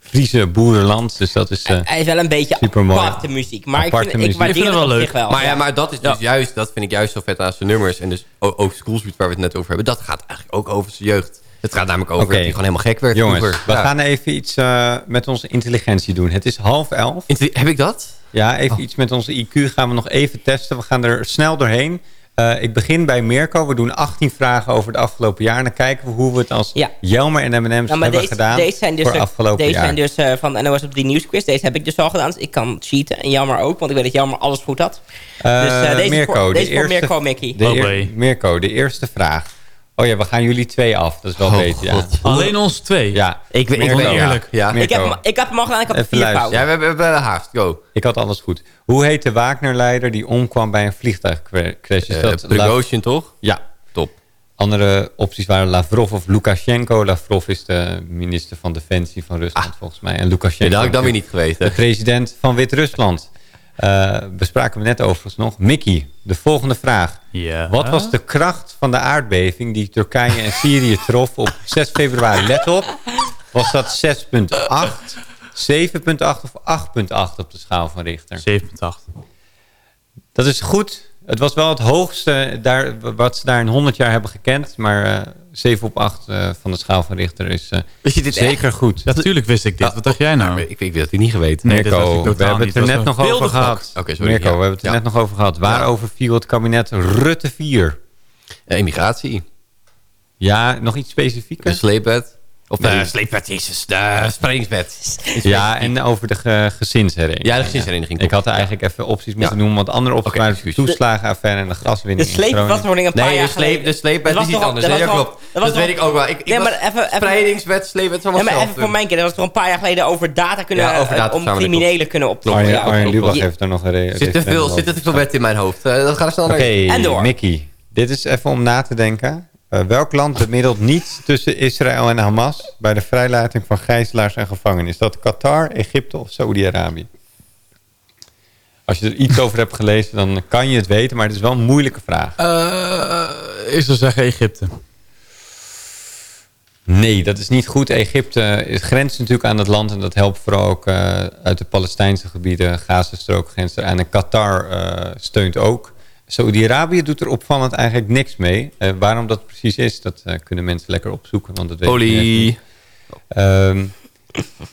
Friese boerenland. Dus dat is eh, Hij is wel een beetje supermooi. aparte muziek. Maar Aparte ik, vind, ik waardeer Ik vind het het wel leuk. zich wel. Maar ja, maar dat is dus juist, dat vind ik juist zo vet aan zijn nummers. En dus ook School Street, waar we het net over hebben. Dat gaat eigenlijk ook over zijn jeugd. Het gaat namelijk over dat hij gewoon helemaal gek werd Jongens, we Ja. gaan even iets eh, met onze intelligentie doen. Het is half elf. Intelli- Heb ik dat? Ja, Oh. even iets met onze IQ gaan we nog even testen. We gaan er snel doorheen. Eh, ik begin bij Mirko. We doen 18 vragen over het afgelopen jaar. En dan kijken we hoe we het als Ja. Jelmer en M&M's Nou, hebben deze, gedaan deze zijn dus, voor afgelopen deze jaar. zijn dus eh, van de NOS op 3 Nieuwsquiz. Deze heb ik dus al gedaan. Dus ik kan cheaten. En Jammer ook, want ik weet dat Jammer alles goed had. Eh, dus eh, deze Mirko, voor, de deze is voor Mirko Mickey. De Oh, eer-. Mirko, de eerste vraag. Oh ja, we gaan jullie twee af. Dat is wel Oh, beter, ja. Alleen ons twee. Ja, Ik, weet- ik ben eerlijk. Ja. Ik heb, hem- ik heb hem al gedaan, ik had Even vier luisteren. fouten. Ja, we hebben, we hebben haast. Go. Ik had alles goed. Hoe heet de Wagner-leider die omkwam bij een vliegtuigcrash? Uh, dat La- Prigozhin, toch? Ja. Top. Andere opties waren Lavrov of Lukashenko. Lavrov is de minister van Defensie van Rusland, volgens mij. En Ja, Lukashenko dat had ik dan weer niet geweten. de president van Wit-Rusland. Eh bespraken we net overigens nog. Mickey, de volgende vraag. Ja. Wat was de kracht van de aardbeving die Turkije en Syrië trof op 6 februari? Let op, was dat 6,8, 7,8 of 8,8 op de schaal van Richter? 7,8. Dat is goed. Het was wel het hoogste daar, wat ze daar in 100 jaar hebben gekend. Maar eh 7 op 8 eh, van de schaal van Richter is eh, Wist je dit zeker goed. Natuurlijk wist ik dit. Wat dacht jij nou? Ik, ik, weet het niet geweten. Nee, Mirko, we hebben het er net nog over gehad. Oké, sorry, Mirko, we hebben het er net nog over gehad. Waarover viel het kabinet Rutte 4? Eh, immigratie. Ja, nog iets specifieker? De sleepwet. Of Nee. de jezus. De spreidingswet. Ja, en over de ge- gezinshereniging. Ja, de gezinshereniging. Ik had er eigenlijk even opties moeten Ja. noemen. Want andere opties Oké, waren de excuus. toeslagenaffaire en de gaswinning De sleepwaswording een paar Nee, de, jaar sleep, geleden. de sleepwet Dat is was iets toch- anders. dat? Ja, klopt. dat weet ik ook wel. Ik, ik Nee, maar was- even- even- spreidingswet, sleepwet, Nee, maar even voor mijn keer. Dat was toch een paar jaar geleden over data kunnen... Ja, over eh, data om criminelen kunnen oplossen. Arjen, oké. Lubach Je- heeft er nog een Zit te veel, referendum zitten te over. veel wet in mijn hoofd. Eh, dat gaat er snel Oké, naar. En door. Mickey. Dit is even om na te denken. Eh, welk land bemiddelt niet tussen Israël en Hamas... bij de vrijlating van gijzelaars en gevangenen? Is dat Qatar, Egypte of Saoedi-Arabië? Als je er iets over hebt gelezen, dan kan je het weten... maar het is wel een moeilijke vraag. Eh ik zou zeggen Egypte. Nee, dat is niet goed. Egypte is- grenst natuurlijk aan het land... en dat helpt vooral ook eh, uit de Palestijnse gebieden. Gazastrook grenst eraan. En Qatar eh, steunt ook. Saoedi-Arabië doet er opvallend eigenlijk niks mee. Eh, waarom dat precies is, dat eh, kunnen mensen lekker opzoeken. Want dat Olie. Ehm,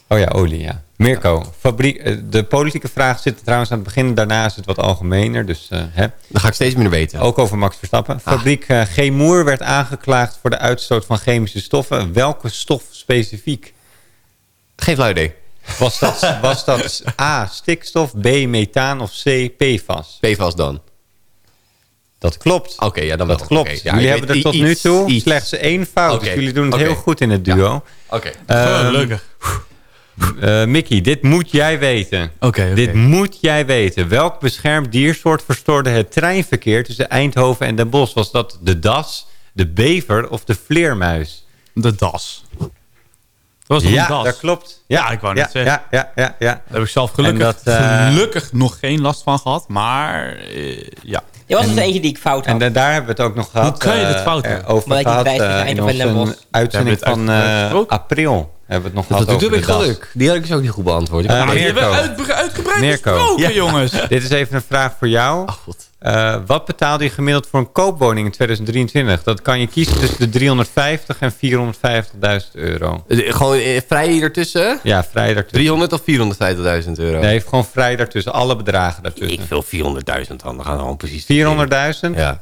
oh ja, olie, ja. Mirko, fabriek, eh, de politieke vraag zit trouwens aan het begin. Daarna is het wat algemener. Dus hè. Dan ga ik steeds minder weten. ook over Max Verstappen. Fabriek eh, G. Moer werd aangeklaagd voor de uitstoot van chemische stoffen. Welke stof specifiek? Geen flauw idee. Was dat, was dat A, stikstof, B, methaan of C, PFAS? PFAS dan. Dat klopt. Oké, ja, dan wel. Dat klopt. Oké, ja, jullie hebben er tot nu toe iets. slechts één fout. Oké, Dus jullie doen het oké. heel goed in het duo. Oké. Ehm, Gelukkig. eh, Mickey, dit moet jij weten. Oké, oké. Dit moet jij weten. Welk beschermd diersoort verstoorde het treinverkeer tussen Eindhoven en Den Bosch? Was dat de das, de bever of de vleermuis? De das. Dat was ja, een das? dat klopt. Ja, ik wou net ja, zeggen. Ja, ja, ja, ja. Daar heb ik zelf gelukkig, En dat, eh, gelukkig nog geen last van gehad. Maar eh, ja. Er was dus eentje die ik fout En had. da- daar hebben we het ook nog gehad. kan je eh, fout hebben? Over gehad eh, in en onze uitzending hebben van het eh, april. Hebben we het nog Dat gehad doe over ik geluk. Die had ik dus ook niet goed beantwoord. Eh, Die hebben we uit, uitgebreid besproken, Ja. jongens. Dit is even een vraag voor jou. Oh, God. Eh, wat betaalde je gemiddeld voor een koopwoning in 2023? Dat kan je kiezen tussen de 350 en 450.000 euro. Eh, Gewoon eh, vrij ertussen. Ja, vrij daartussen. 300 of 450.000 euro? Nee, gewoon vrij daartussen. Alle bedragen daartussen. Ik wil 400.000 dan. Dan gaan we gewoon precies... 400.000? Ja.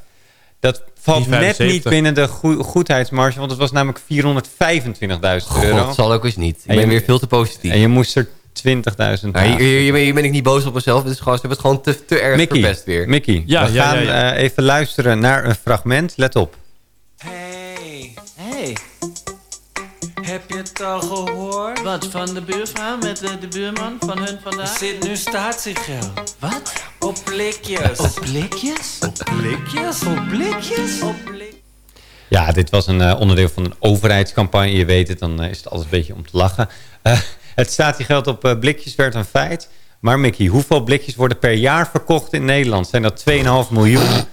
Dat valt net 475. niet binnen de goe- goedheidsmarge, want het was namelijk 425.000 euro. Dat zal ook eens niet. Ik En ben je- weer veel te positief. En je moest er 20.000 Ja, hier, laten. hier, hier ben- hier ben ik niet boos op mezelf. Het is gewoon, ze hebben het gewoon te, te erg Mickey, verpest weer. Mickey Ja, we ja, gaan ja, ja. eh, even luisteren naar een fragment. Let op. Hey, hey. Heb je het al gehoord? Wat, van de buurvrouw met de, de buurman van hun Er vandaag? zit nu statiegeld. Wat? Op blikjes. Op blikjes? Op blikjes? Op blikjes? Op blikjes. Ja, dit was een eh, onderdeel van een overheidscampagne. Je weet het, dan eh, is het altijd een beetje om te lachen. Het staat hier geld op eh, blikjes werd een feit. Maar Mickey, hoeveel blikjes worden per jaar verkocht in Nederland? Zijn dat 2,5 miljoen,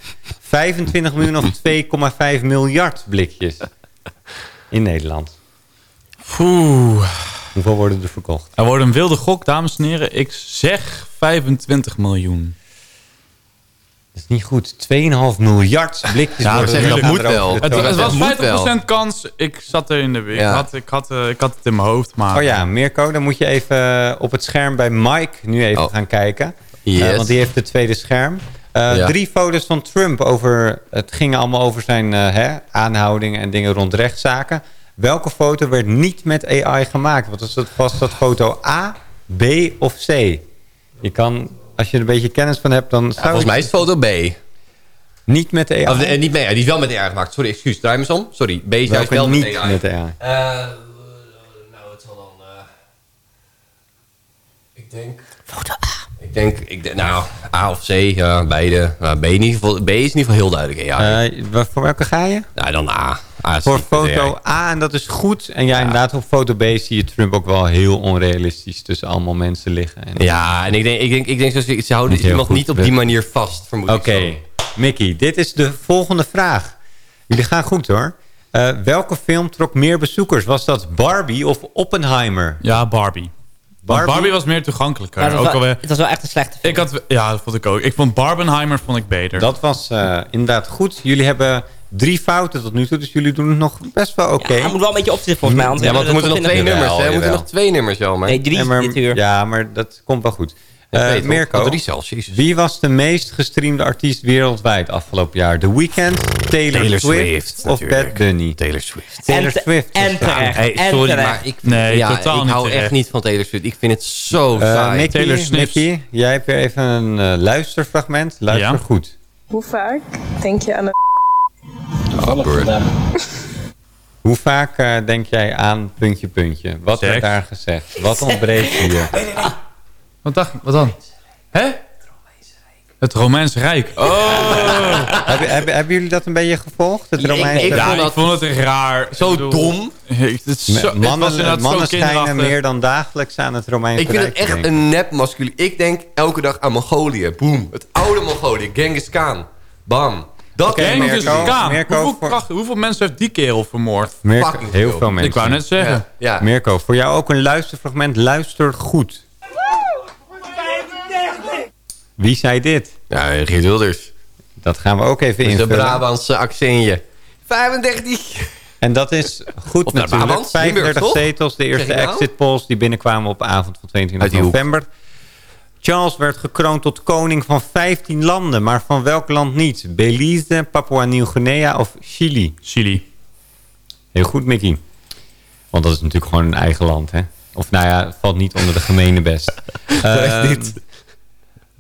25 miljoen of 2,5 miljard blikjes in Nederland? Oeh. Hoeveel worden er verkocht? Er wordt een wilde gok, dames en heren. Ik zeg 25 miljoen. Dat is niet goed. 2,5 miljard blikjes Ja, dat moet wel. Het, het was moet wel. 50% kans. Ik zat er in de week. Ja. Ik, had, ik, had, eh, ik had het in mijn hoofd. Maar Oh ja, Mirko, dan moet je even op het scherm bij Mike nu even Oh. gaan kijken. Yes. Eh, want die heeft het tweede scherm. Eh, Ja. Drie foto's van Trump over... Het ging allemaal over zijn eh, hè, aanhoudingen en dingen rond rechtszaken. Welke foto werd niet met AI gemaakt? Wat was dat, was dat foto A, B of C? Je kan, als je er een beetje kennis van hebt, dan... Ja, zou volgens mij is het foto B. Niet met AI? Of, eh, niet mee, ja, die is wel met AI gemaakt. Sorry, excuus. Draai me eens om. Sorry, B is juist wel niet met AI. met AI? Eh, nou, het zal dan... eh, ik denk... Foto A. Ik denk, ik denk, nou, A of C, ja, beide. Nou, B, in ieder geval, B is in ieder geval heel duidelijk. Eh, voor welke ga je? nou, dan A. Voor foto. A, en dat is goed. En ja, inderdaad, op foto B zie je Trump ook wel heel onrealistisch tussen allemaal mensen liggen. En Ja, en ik denk, ik denk, ik denk ze, ze houden iemand goed. niet op die manier vast, vermoed Oké. Mickey, dit is de volgende vraag. Jullie gaan goed hoor. Eh, welke film trok meer bezoekers? Was dat Barbie of Oppenheimer? ja, Barbie. Barbie? Barbie was meer toegankelijker. Ook was wel, alweer, het was wel echt een slechte film. ik had, ja, dat vond ik ook. Ik vond Barbenheimer vond ik beter. Dat was eh, inderdaad goed. Jullie hebben drie fouten tot nu toe, dus jullie doen het nog best wel oké. Ja, hij moet wel een beetje opzitten volgens mij. Ja, want er hebben moeten nog we twee nummers, hè? Er moeten nog twee nummers, Jelmer. Nee, drie Ja, maar, dit uur. ja, maar dat komt wel goed. Eh, Mirko, drie zelfs, wie was de meest gestreamde artiest wereldwijd afgelopen jaar? The Weeknd, Taylor, Taylor Swift, Swift, of. Bad Bunny? Taylor Swift. Taylor Swift. en terecht. Hey, En sorry, terecht. maar ik, Nee, ja, totaal ik niet hou terecht. echt niet van Taylor Swift. Ik vind het zo Eh, saai. Mickey, Taylor. Mickey, jij hebt weer even een eh, luisterfragment. Luister Ja. goed. Hoe vaak denk je aan een... Hoe vaak eh, denk jij aan puntje, puntje? Wat werd daar gezegd? Wat ontbreekt hier? Wat, dacht, wat dan? Hè? Het Romeinse Rijk. Oh! hebben, hebben, hebben jullie dat een beetje gevolgd? Het Ik- Romeinse ik Rijk? ja, vond ik dat vond het raar. zo bedoel, dom. Het, zo, mannen schijnen meer dan dagelijks aan het Romeinse Ik vind Rijk het echt een nep masculine. Ik denk elke dag aan Mongolië. Boom. Het oude Mongolië. Genghis Khan. Bam. Dat is Genghis Mirko, Khan. Mirko, hoeveel, voor- kracht- hoeveel mensen heeft die kerel vermoord? Heel veel. veel mensen. Ik wou net zeggen. Ja. ja. Mirko, voor jou ook een luisterfragment. Luister goed. Wie zei dit? Ja, Geert Wilders. Dat gaan we ook even Dat is een invullen. Brabantse accentje. 35. En dat is goed natuurlijk. Brabant, 35 Limburg, toch? zetels. De eerste nou? exit polls die binnenkwamen op de avond van 22 Uit die hoek. november. Charles werd gekroond tot koning van 15 landen. Maar van welk land niet? Belize, Papua Nieuw-Guinea of Chili? Chili. Heel goed, Mickey. Want dat is natuurlijk gewoon een eigen land, hè? Of nou ja, het valt niet onder de gemene best. Ehm,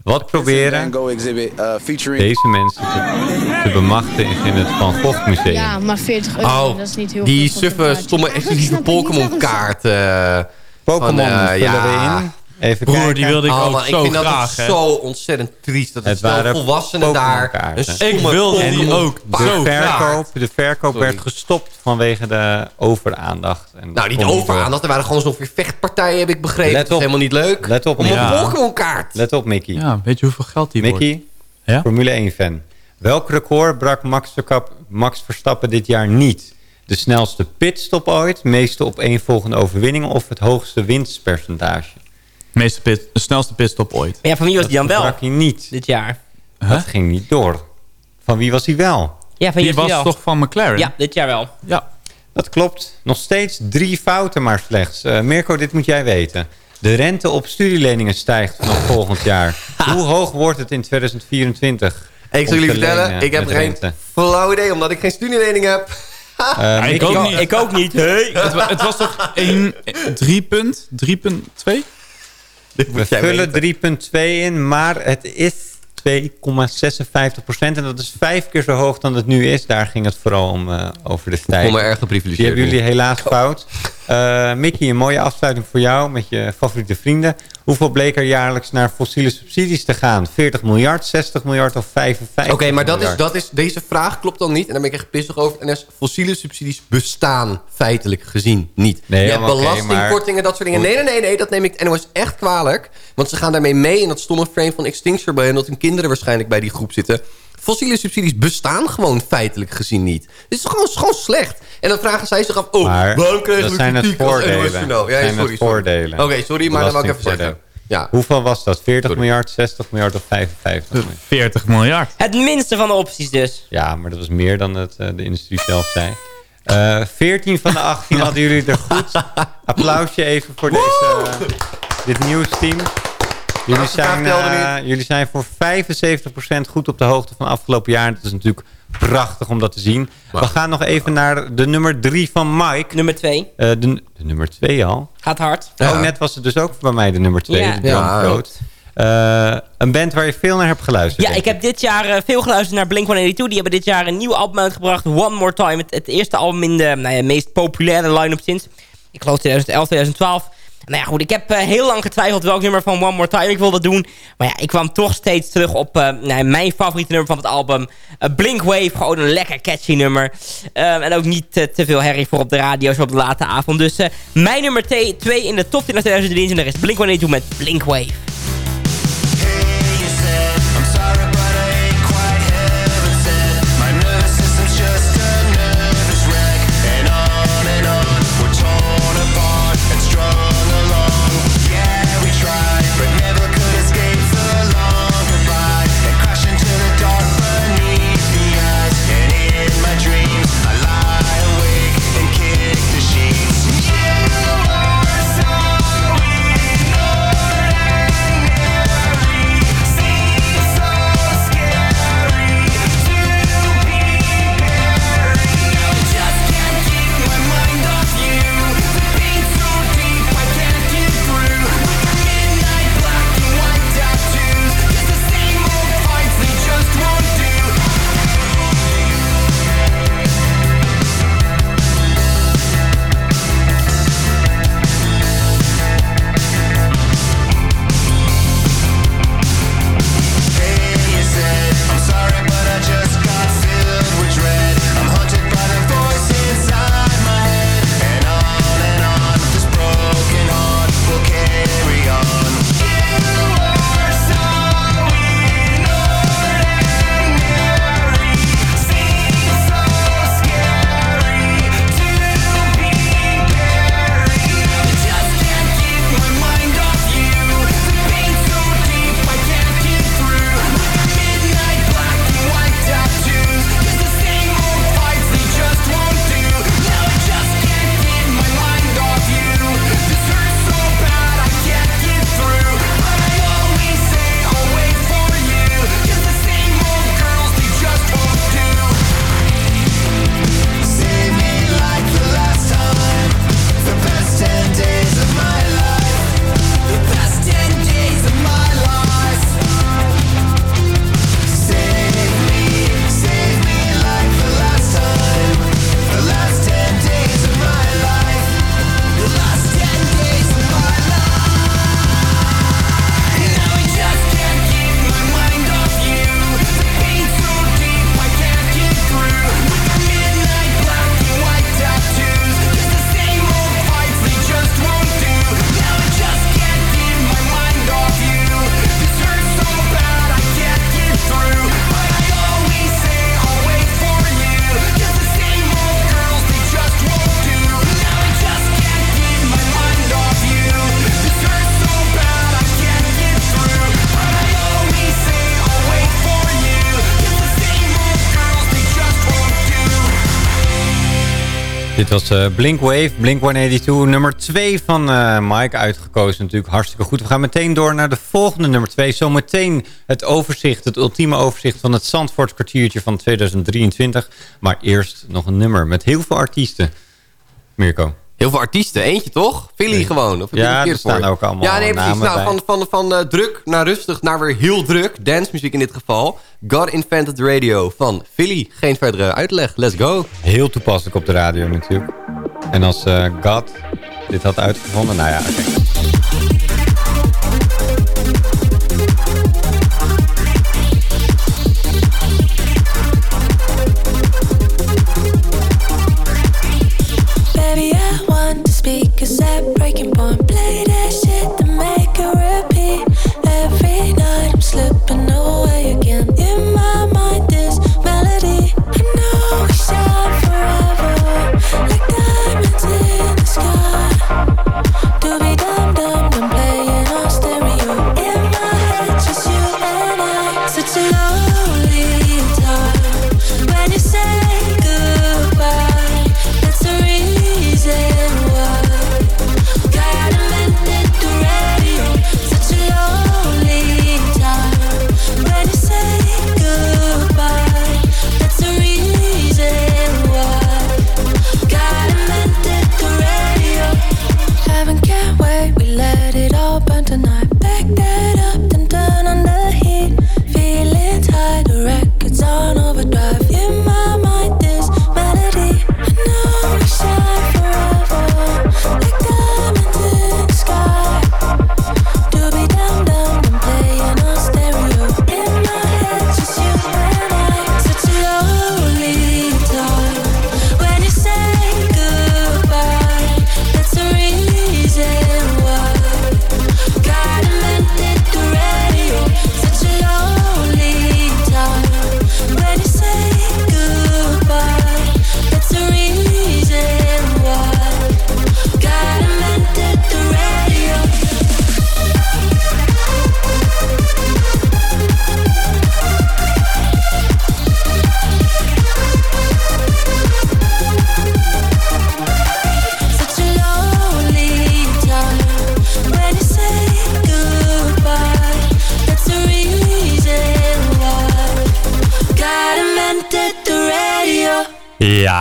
Wat proberen deze mensen te, te bemachtigen in het Van Gogh Museum? Ja, maar 40 euro, Oh, dat is niet heel die veel. voor suffe, stomme, exclusieve Pokémon kaart. eh, Pokémon van, vullen ja. we in. Even Broer, kijken. die wilde ik Oh, ook man, zo ik vind graag. dat zo ontzettend triest. Dat Het waren volwassenen daar Ik wilde die ook. De Zo verkoop, de verkoop Sorry. werd gestopt vanwege de overaandacht. En Nou, niet kon over aan. Dat er waren gewoon zoveel vechtpartijen, heb ik begrepen. Let dat is op. helemaal niet leuk. Let op, Om een Ja. Pokémon kaart. Let op, Mickey. Ja, weet je hoeveel geld die wordt? Mickey, Ja? Formule 1-fan. Welk record brak Max, Max Verstappen dit jaar niet? De snelste pitstop ooit, meeste opeenvolgende overwinningen... of het hoogste winstpercentage? Meeste pit, de snelste pitstop ooit. Maar ja, van wie was die dan wel brak hij niet. dit jaar? Dat ging niet door. Van wie was hij wel? Ja, van wie Die was die was wel? toch van McLaren? Ja, dit jaar wel. Ja. Dat klopt. Nog steeds drie fouten maar slechts. Eh, Mirko, dit moet jij weten. De rente op studieleningen stijgt vanaf volgend jaar. Hoe hoog wordt het in 2024? Ik zal jullie te vertellen, ik heb geen flauw idee, omdat ik geen studielening heb. Eh, ik ook niet. Ik ook niet. Hey. Het, het was toch 1, 3 punt? 3.2? We vullen 3,2 in, maar het is 2,56 procent. En dat is vijf keer zo hoog dan het nu is. Daar ging het vooral om eh, over de Ik stijging. me erg Die geprivilegeerd. hebben jullie helaas fout. Eh, Mickey, een mooie afsluiting voor jou met je favoriete vrienden. Hoeveel bleek er jaarlijks naar fossiele subsidies te gaan? 40 miljard, 60 miljard of 55 Oké, maar dat is, dat is, deze vraag klopt dan niet. En daar ben ik echt pissig over. En fossiele subsidies bestaan feitelijk gezien niet. Nee, je hebt belastingkortingen, dat soort dingen. Nee, nee, nee, nee, dat neem ik NOS echt kwalijk. Want ze gaan daarmee mee in dat stomme frame van Extinction Rebellion... dat hun kinderen waarschijnlijk bij die groep zitten. Fossiele subsidies bestaan gewoon feitelijk gezien niet. Het is gewoon, is gewoon slecht. En dan vragen zij zich af, oh, Maar waarom krijgen we zijn het voordelen. NOS Journaal? Dat Ja, zijn sorry, het sorry. voordelen. Oké, sorry, maar dat wou ik even zeggen. Ja. Hoeveel was dat? 40 miljard, 60 miljard of 55 miljard? 40 miljard. Het minste van de opties dus. Ja, maar dat was meer dan het, eh, de industrie zelf zei. Eh 14 van de 18 hadden jullie er goed. Applausje even voor deze, eh, dit nieuwsteam. Jullie zijn, eh, jullie zijn voor 75% goed op de hoogte van afgelopen jaar. Dat is natuurlijk prachtig om dat te zien. We gaan nog even naar de nummer 3 van Mike. Nummer 2. de, de nummer 2 al. Gaat hard. Oh, net was het dus ook bij mij de nummer 2. Ja. Ja. Eh, een band waar je veel naar hebt geluisterd. Ja, ik heb dit jaar eh, veel geluisterd naar Blink-182. Die hebben dit jaar een nieuw album uitgebracht. One More Time. Het, het eerste album in de nou ja, meest populaire line-up sinds. Ik geloof 2011, 2012. Nou ja, goed. Ik heb eh, heel lang getwijfeld welk nummer van One More Time ik wilde doen. Maar ja, ik kwam toch steeds terug op eh, nou, mijn favoriete nummer van het album. Eh, Blink Wave. Gewoon een lekker catchy nummer. En ook niet te veel herrie voor op de radio zo op de late avond. Dus mijn nummer 2 in de top 10 uit 2023 is Blink-182 met Blink Wave. Eh, Blink Wave, Blink 182, nummer 2 van eh, Mike. Uitgekozen natuurlijk hartstikke goed. We gaan meteen door naar de volgende nummer 2. Zometeen het overzicht, het ultieme overzicht van het Zandvoort kwartiertje van 2023. Maar eerst nog een nummer met heel veel artiesten. Mirko. Heel veel artiesten, eentje toch? Philly gewoon. Of Ja, er staan ook allemaal Ja, nee, precies. Nou, van van, van eh, druk naar rustig naar weer heel druk. Dancemuziek in dit geval. God Invented Radio van Philly. Geen verdere uitleg. Let's go. Heel toepasselijk op de radio natuurlijk. En als eh, God dit had uitgevonden, nou ja, oké.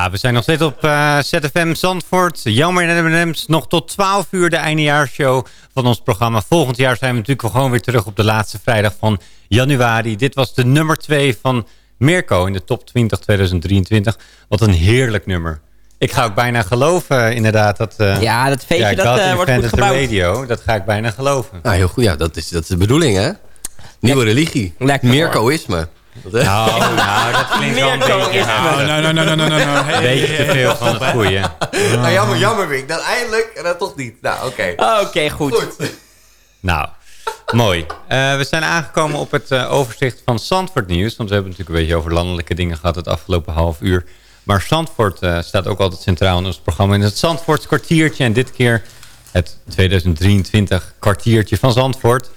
Ja, we zijn nog steeds op uh, ZFM Zandvoort. Jammer en M&M's. Nog tot 12 uur de eindejaarshow van ons programma. Volgend jaar zijn we natuurlijk gewoon weer terug op de laatste vrijdag van januari. Dit was de nummer 2 van Mirko in de top 20 2023. Wat een heerlijk nummer. Ik ga ook bijna geloven, inderdaad. Dat, uh, ja, dat feestje ja, dat uh, wordt goed gebouwd. radio, dat ga ik bijna geloven. Nou, heel goed. Ja, dat is, dat is de bedoeling, hè? Nieuwe religie. Lekker, Mirkoïsme. Nou, nou, dat klinkt wel een beetje... Nou, nou, nou, nou, nou, nou, nou. Een beetje te veel van het goeie. Nou, jammer, jammer, Wink. Dan eindelijk en dan toch niet. Nou, oké. Okay. Oké, goed. goed. Nou, mooi. Uh, we zijn aangekomen op het uh, overzicht van Zandvoort nieuws. Want we hebben natuurlijk een beetje over landelijke dingen gehad het afgelopen half uur. Maar Zandvoort uh, staat ook altijd centraal in ons programma. In het Zandvoorts kwartiertje. En dit keer het 2023 kwartiertje van Zandvoort.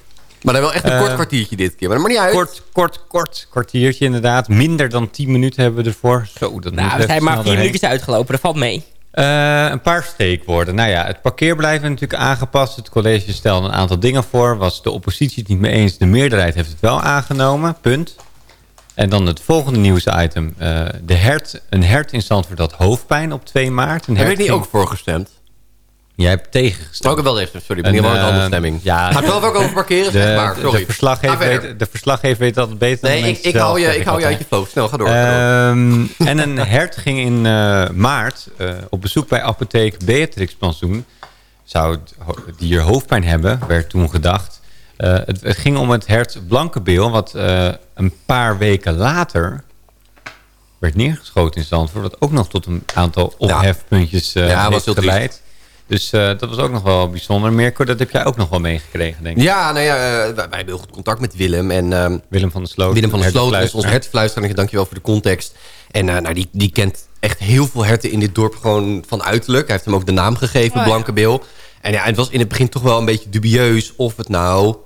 Maar dan wel echt een kort kwartiertje dit keer. Maar dat maakt niet uit. Kort, kort, kort kwartiertje inderdaad. Minder dan 10 minuten hebben we ervoor. Zo, dat nou, we zijn maar vier minuutjes uitgelopen. Dat valt mee. Uh, een paar steekwoorden. Nou ja, het parkeerblijven natuurlijk aangepast. Het college stelde een aantal dingen voor. Was de oppositie het niet mee eens. De meerderheid heeft het wel aangenomen. Punt. En dan het volgende nieuwsitem. Uh, de hert, een hert in Zandvoort had hoofdpijn op 2 maart. Een Heb ik niet ook voor gestemd? Jij hebt tegengestemd. Ook wel even, sorry. Ik ben een andere stemming. Ja, Gaat wel ook over parkeren, zeg maar. Sorry. De verslaggever, weet, de verslaggever weet dat beter nee, dan ik, ik hou je, ik hou je uit je flow. Snel, ga door. Um, en een hert ging in uh, maart uh, op bezoek bij apotheek Beatrix Plantsoen. Zou het dier hoofdpijn hebben, werd toen gedacht. Uh, het, het, ging om het hert Blankebeel, wat een paar weken later werd neergeschoten in Zandvoort. Wat ook nog tot een aantal ophefpuntjes ja, heeft geleid. Dus uh, dat was ook nog wel bijzonder. Mirko, dat heb jij ook nog wel meegekregen, denk ik. Ja, nou ja, uh, wij, wij, hebben heel goed contact met Willem. En, uh, Willem van der Sloot. Willem van der Sloot is ons hertenfluisteraar. Dankjewel voor de context. En nou, die, die kent echt heel veel herten in dit dorp gewoon van uiterlijk. Hij heeft hem ook de naam gegeven, oh, Blanke Bil. En ja, het was in het begin toch wel een beetje dubieus... of het nou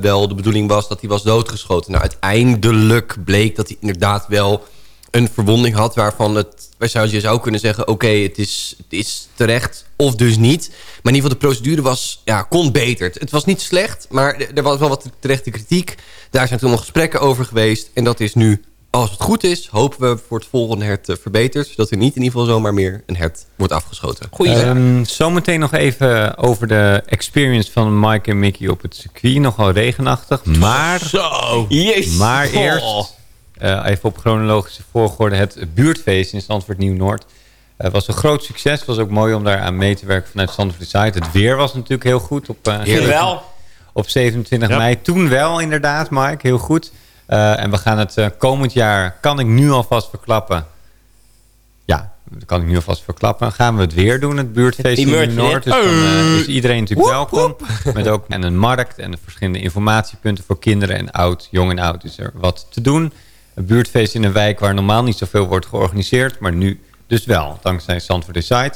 wel de bedoeling was dat hij was doodgeschoten. Nou, uiteindelijk bleek dat hij inderdaad wel een verwonding had... waarvan het wij zouden je zou kunnen zeggen... oké, okay, het, is, het is terecht of dus niet. Maar in ieder geval de procedure was, ja, kon beter. Het was niet slecht, maar er was wel wat terechte kritiek. Daar zijn toen nog gesprekken over geweest. En dat is nu, als het goed is... hopen we voor het volgende hert uh, verbeterd. Zodat er niet in ieder geval zomaar meer een hert wordt afgeschoten. Goeie um, Zometeen nog even over de experience van Mike en Mickey op het circuit. Nogal regenachtig, maar... Zo, yes. Maar eerst... Uh, even op chronologische volgorde. Het buurtfeest in Zandvoort Nieuw-Noord. Het uh, was een groot succes. Het was ook mooi om daar aan mee te werken vanuit Zandvoort Site. Het weer was natuurlijk heel goed. Op, uh, wel. op 27 ja. mei. Toen wel inderdaad, Mike. Heel goed. En we gaan het komend jaar, kan ik nu alvast verklappen. Ja, dat kan ik nu alvast verklappen. Gaan we het weer doen, het buurtfeest in Nieuw-Noord. Dus dan is iedereen natuurlijk woep, welkom. Woep. Met ook en een markt en verschillende informatiepunten voor kinderen en oud. Jong en oud is er wat te doen een buurtfeest in een wijk waar normaal niet zoveel wordt georganiseerd. Maar nu dus wel, dankzij Zandvoort Decide.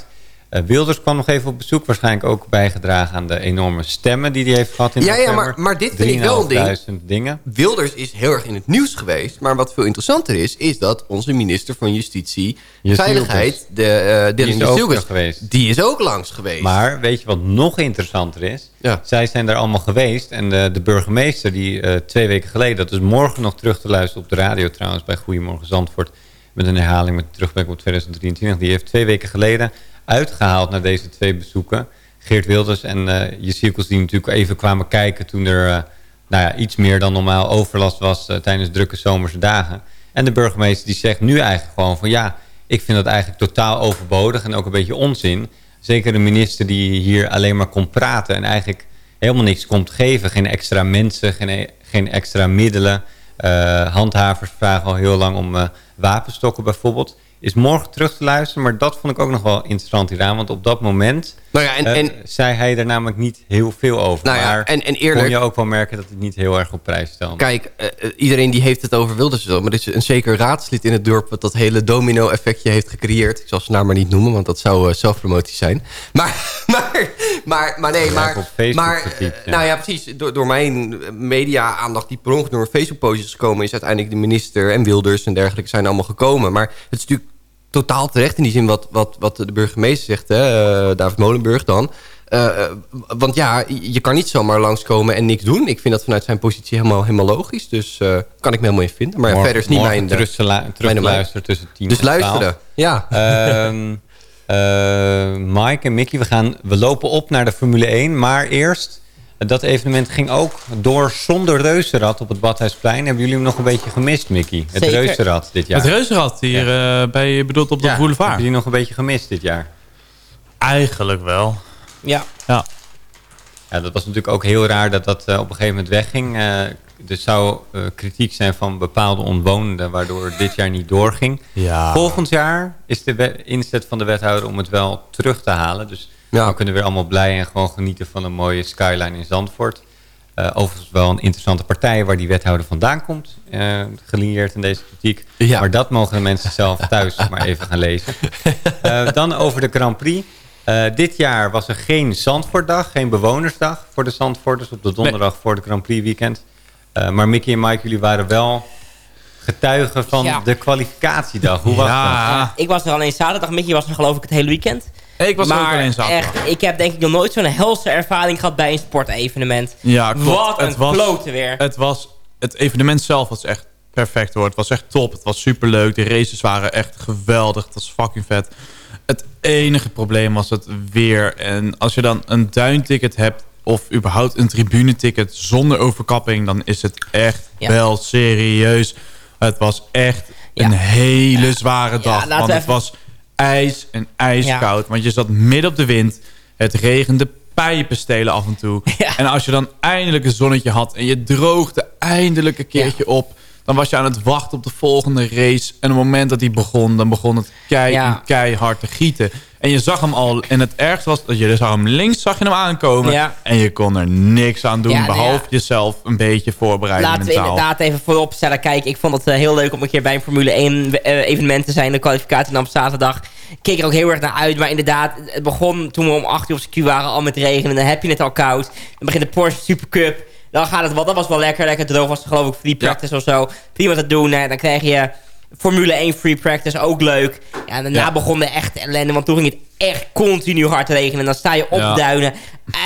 Uh, Wilders kwam nog even op bezoek. Waarschijnlijk ook bijgedragen aan de enorme stemmen die hij heeft gehad in ja, november. Ja, maar, maar dit vind ik wel een ding. dingen. Wilders is heel erg in het nieuws geweest. Maar wat veel interessanter is, is dat onze minister van Justitie... en Veiligheid, de, uh, die is geweest. Die is ook langs geweest. Maar weet je wat nog interessanter is? Ja. Zij zijn daar allemaal geweest. En de, de burgemeester die uh, twee weken geleden... dat is morgen nog terug te luisteren op de radio trouwens... bij Goedemorgen Zandvoort... met een herhaling met terugblik op 2023. Die heeft twee weken geleden uitgehaald naar deze twee bezoeken. Geert Wilders en uh, je cirkels die natuurlijk even kwamen kijken... toen er uh, nou ja, iets meer dan normaal overlast was uh, tijdens drukke zomerse dagen. En de burgemeester die zegt nu eigenlijk gewoon van... ja, ik vind dat eigenlijk totaal overbodig en ook een beetje onzin. Zeker de minister die hier alleen maar komt praten... en eigenlijk helemaal niks komt geven. Geen extra mensen, geen, geen extra middelen. handhavers vragen al heel lang om wapenstokken bijvoorbeeld is morgen terug te luisteren. Maar dat vond ik ook nog wel interessant hieraan. Want op dat moment nou ja, en, uh, en, zei hij er namelijk niet heel veel over. Nou ja, maar en, en eerlijk, kon je ook wel merken dat het niet heel erg op prijs stelde. Kijk, uh, iedereen die heeft het over Wilders. Maar er is een zeker raadslid in het dorp... wat dat hele domino-effectje heeft gecreëerd. Ik zal zijn naam maar niet noemen, want dat zou uh, zelfpromotie zijn. Maar, maar, maar, maar nee, maar... maar ja. Nou ja, precies. Door, door mijn media-aandacht die per ongeluk door Facebook-postjes gekomen is... uiteindelijk de minister en Wilders en dergelijke zijn allemaal gekomen. Maar het is natuurlijk totaal terecht in die zin wat, wat, wat de burgemeester zegt, hè, uh, David Molenburg dan. Eh, eh, want ja, je kan niet zomaar langskomen en niks doen. Ik vind dat vanuit zijn positie helemaal, helemaal logisch. Dus uh, kan ik me helemaal in vinden. Maar morgen, verder is niet mijn... Terug, terug luisteren tussen 10 Dus luisteren, ja. Um, Mike en Mickey, we, gaan, we lopen op naar de Formule 1. Maar eerst, dat evenement ging ook door zonder reuzenrad op het Badhuisplein. Hebben jullie hem nog een beetje gemist, Mickey? Het Zeker. reuzenrad dit jaar. Het reuzenrad hier ja. bij je bedoelt op de ja, boulevard. Hebben jullie nog een beetje gemist dit jaar? Eigenlijk wel. Ja. ja. Ja, dat was natuurlijk ook heel raar dat dat uh, op een gegeven moment wegging. Uh, er zou uh, kritiek zijn van bepaalde omwonenden... waardoor het dit jaar niet doorging. Ja. Volgend jaar is de inzet van de wethouder om het wel terug te halen. Dus ja. we kunnen weer allemaal blij en gewoon genieten van een mooie skyline in Zandvoort. Uh, overigens wel een interessante partij waar die wethouder vandaan komt. Uh, gelieerd in deze kritiek. Ja. Maar dat mogen de mensen zelf thuis maar even gaan lezen. Uh, dan over de Grand Prix. Uh, dit jaar was er geen Zandvoortdag, geen bewonersdag voor de Zandvoorters op de donderdag voor de Grand Prix weekend. Uh, maar Mickey en Mike, jullie waren wel getuigen van Ja. de kwalificatiedag. Hoe was Ja. dat? Ik was er alleen zaterdag. Mickey was er geloof ik het hele weekend. Ik was maar ook alleen zaterdag. echt, ik heb denk ik nog nooit zo'n helse ervaring gehad bij een sportevenement. Ja, klopt. Wat een het was, klote weer. Het, was, het evenement zelf was echt perfect hoor. Het was echt top. Het was superleuk. De races waren echt geweldig. Het was fucking vet. Het enige probleem was het weer. En als je dan een duinticket hebt... of überhaupt een tribuneticket zonder overkapping... dan is het echt Ja. wel serieus. Het was echt Ja. een hele zware dag. laten want het even- was ijs en ijskoud. Want je zat midden op de wind. Het regende pijpen stelen af en toe. Ja. En als je dan eindelijk een zonnetje had... en je droogde eindelijk een keertje op... dan was je aan het wachten op de volgende race. En op het moment dat die begon... dan begon het kei Ja. en keihard te gieten. En je zag hem al... en het ergste was dat je zag hem links zag je hem aankomen... Ja. en je kon er niks aan doen... Ja, nou ja. behalve jezelf een beetje voorbereiden Laten we inderdaad even voorop stellen. Kijk, ik vond het eh, heel leuk om een keer bij een Formule 1 eh, evenement te zijn. De kwalificatie op zaterdag. Ik keek er ook heel erg naar uit. Maar inderdaad, het begon toen we om 8 uur op circuit waren al met regenen. Dan heb je het al koud. Dan begint de Porsche Supercup. Dan gaat het wel. Dat was wel lekker. Lekker droog was het geloof ik free practice of zo. Prima te doen. hè. Dan krijg je Formule 1 free practice. Ook leuk. Ja, en daarna Ja. begon de echte ellende. Want toen ging het echt continu hard regenen. En dan sta je op Ja. de duinen.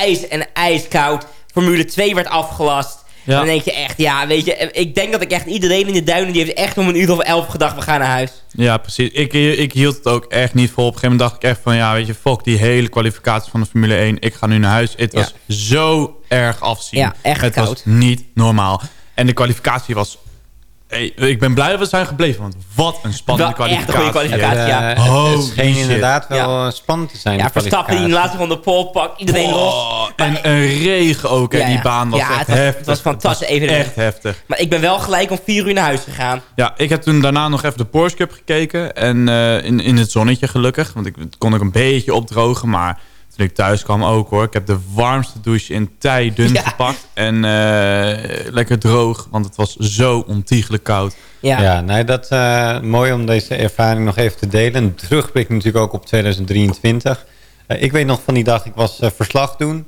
IJs en ijskoud. Formule 2 werd afgelast. Ja. En dan denk je echt, ja, weet je, ik denk dat ik echt iedereen in de duinen, die heeft echt om een uur of elf gedacht, we gaan naar huis. Ja, precies. Ik, ik hield het ook echt niet vol. Op een gegeven moment dacht ik echt van... ja, weet je, fuck die hele kwalificatie van de Formule 1. Ik ga nu naar huis. Het Ja. was zo erg afzien. Ja, echt Het koud. was niet normaal. En de kwalificatie was... Hey, ik ben blij dat we zijn gebleven. Want wat een spannende Wel echt een kwalificatie. goede kwalificatie. ja. Het- het scheen inderdaad wel Ja. eh, spannend te zijn. Ja, Verstappen die in de kwalificatie. laatste ronde pole pakt, iedereen los. Oh, en een regen ook. En Ja, die ja. baan was Ja, echt het was- het heftig. was een fantastisch evenement. Echt heftig. Maar ik ben wel gelijk om vier uur naar huis gegaan. Ja, ik heb toen daarna nog even de Porsche Cup gekeken. En eh, in, in het zonnetje gelukkig. Want ik het kon ook een beetje opdrogen. Maar toen ik thuis kwam ook hoor. Ik heb de warmste douche in tijden Ja. gepakt. En eh, lekker droog. Want het was zo ontiegelijk koud. Ja. Ja, nee, dat eh mooi om deze ervaring nog even te delen. Terugblik natuurlijk ook op 2023. Eh, ik weet nog van die dag, ik was verslag doen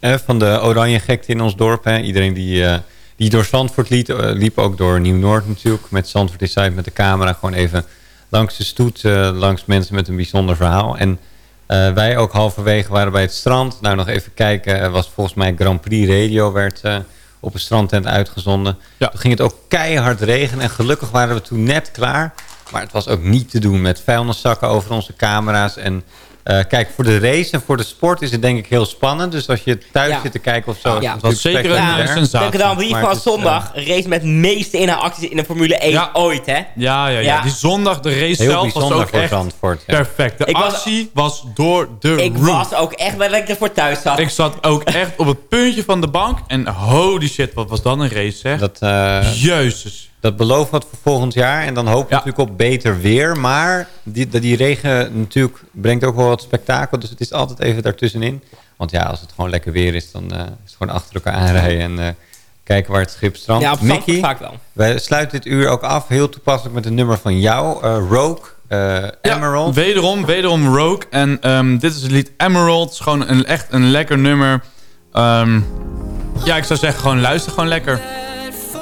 van de oranje gekte in ons dorp. Hè. Iedereen die, eh, die door Zandvoort liep, eh, liep ook door Nieuw-Noord natuurlijk. Met Zandvoort Inside met de camera gewoon even langs de stoet. eh, langs mensen met een bijzonder verhaal. En eh, wij ook halverwege waren bij het strand. Nou, nog even kijken. Er was volgens mij Grand Prix Radio werd eh, op een strandtent uitgezonden. Ja. Toen ging het ook keihard regenen. En gelukkig waren we toen net klaar. Maar het was ook niet te doen met vuilniszakken over onze camera's. En eh, kijk, voor de race en voor de sport is het denk ik heel spannend. Dus als je thuis Ja. zit te kijken of zo... is Ja. was natuurlijk zeker een eh, sensatie. De Grand Prix Maar van het is, eh, zondag, race met meeste inhaalacties in de Formule 1 Ja. ooit, hè? Ja, ja, ja, Ja. Die zondag, de race Heel zelf was ook voor echt Zandvoort. ja. perfect. De Ik actie was door de Ik was ook echt wel lekker voor thuis zat. Ik zat ook echt op het puntje van de bank. En holy shit, wat was dan een race, zeg. Dat, eh, Jezus. Dat belooft wat voor volgend jaar. En dan hopen we Ja. natuurlijk op beter weer. Maar die, die regen natuurlijk brengt ook wel wat spektakel. Dus het is altijd even daartussenin. Want ja, als het gewoon lekker weer is, dan eh, is het gewoon achter elkaar aanrijden. En eh, kijken waar het schip strandt. Ja, op Mickey, vaak wel. wij sluiten dit uur ook af. Heel toepasselijk met een nummer van jou. eh, Rogue, Emerald. Wederom, wederom Rogue. En ehm, dit is het lied Emerald. Het is gewoon een, echt een lekker nummer. Ehm, ja, ik zou zeggen, gewoon luister gewoon lekker.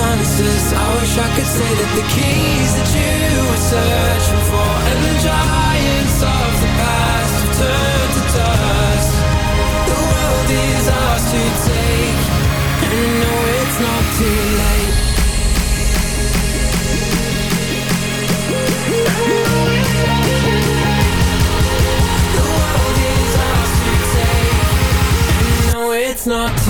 promises I wish I could say that the keys that you were searching for And the giants of the past have turned to dust The world is ours to take And no, it's not too late The world is ours to take And no, it's not too.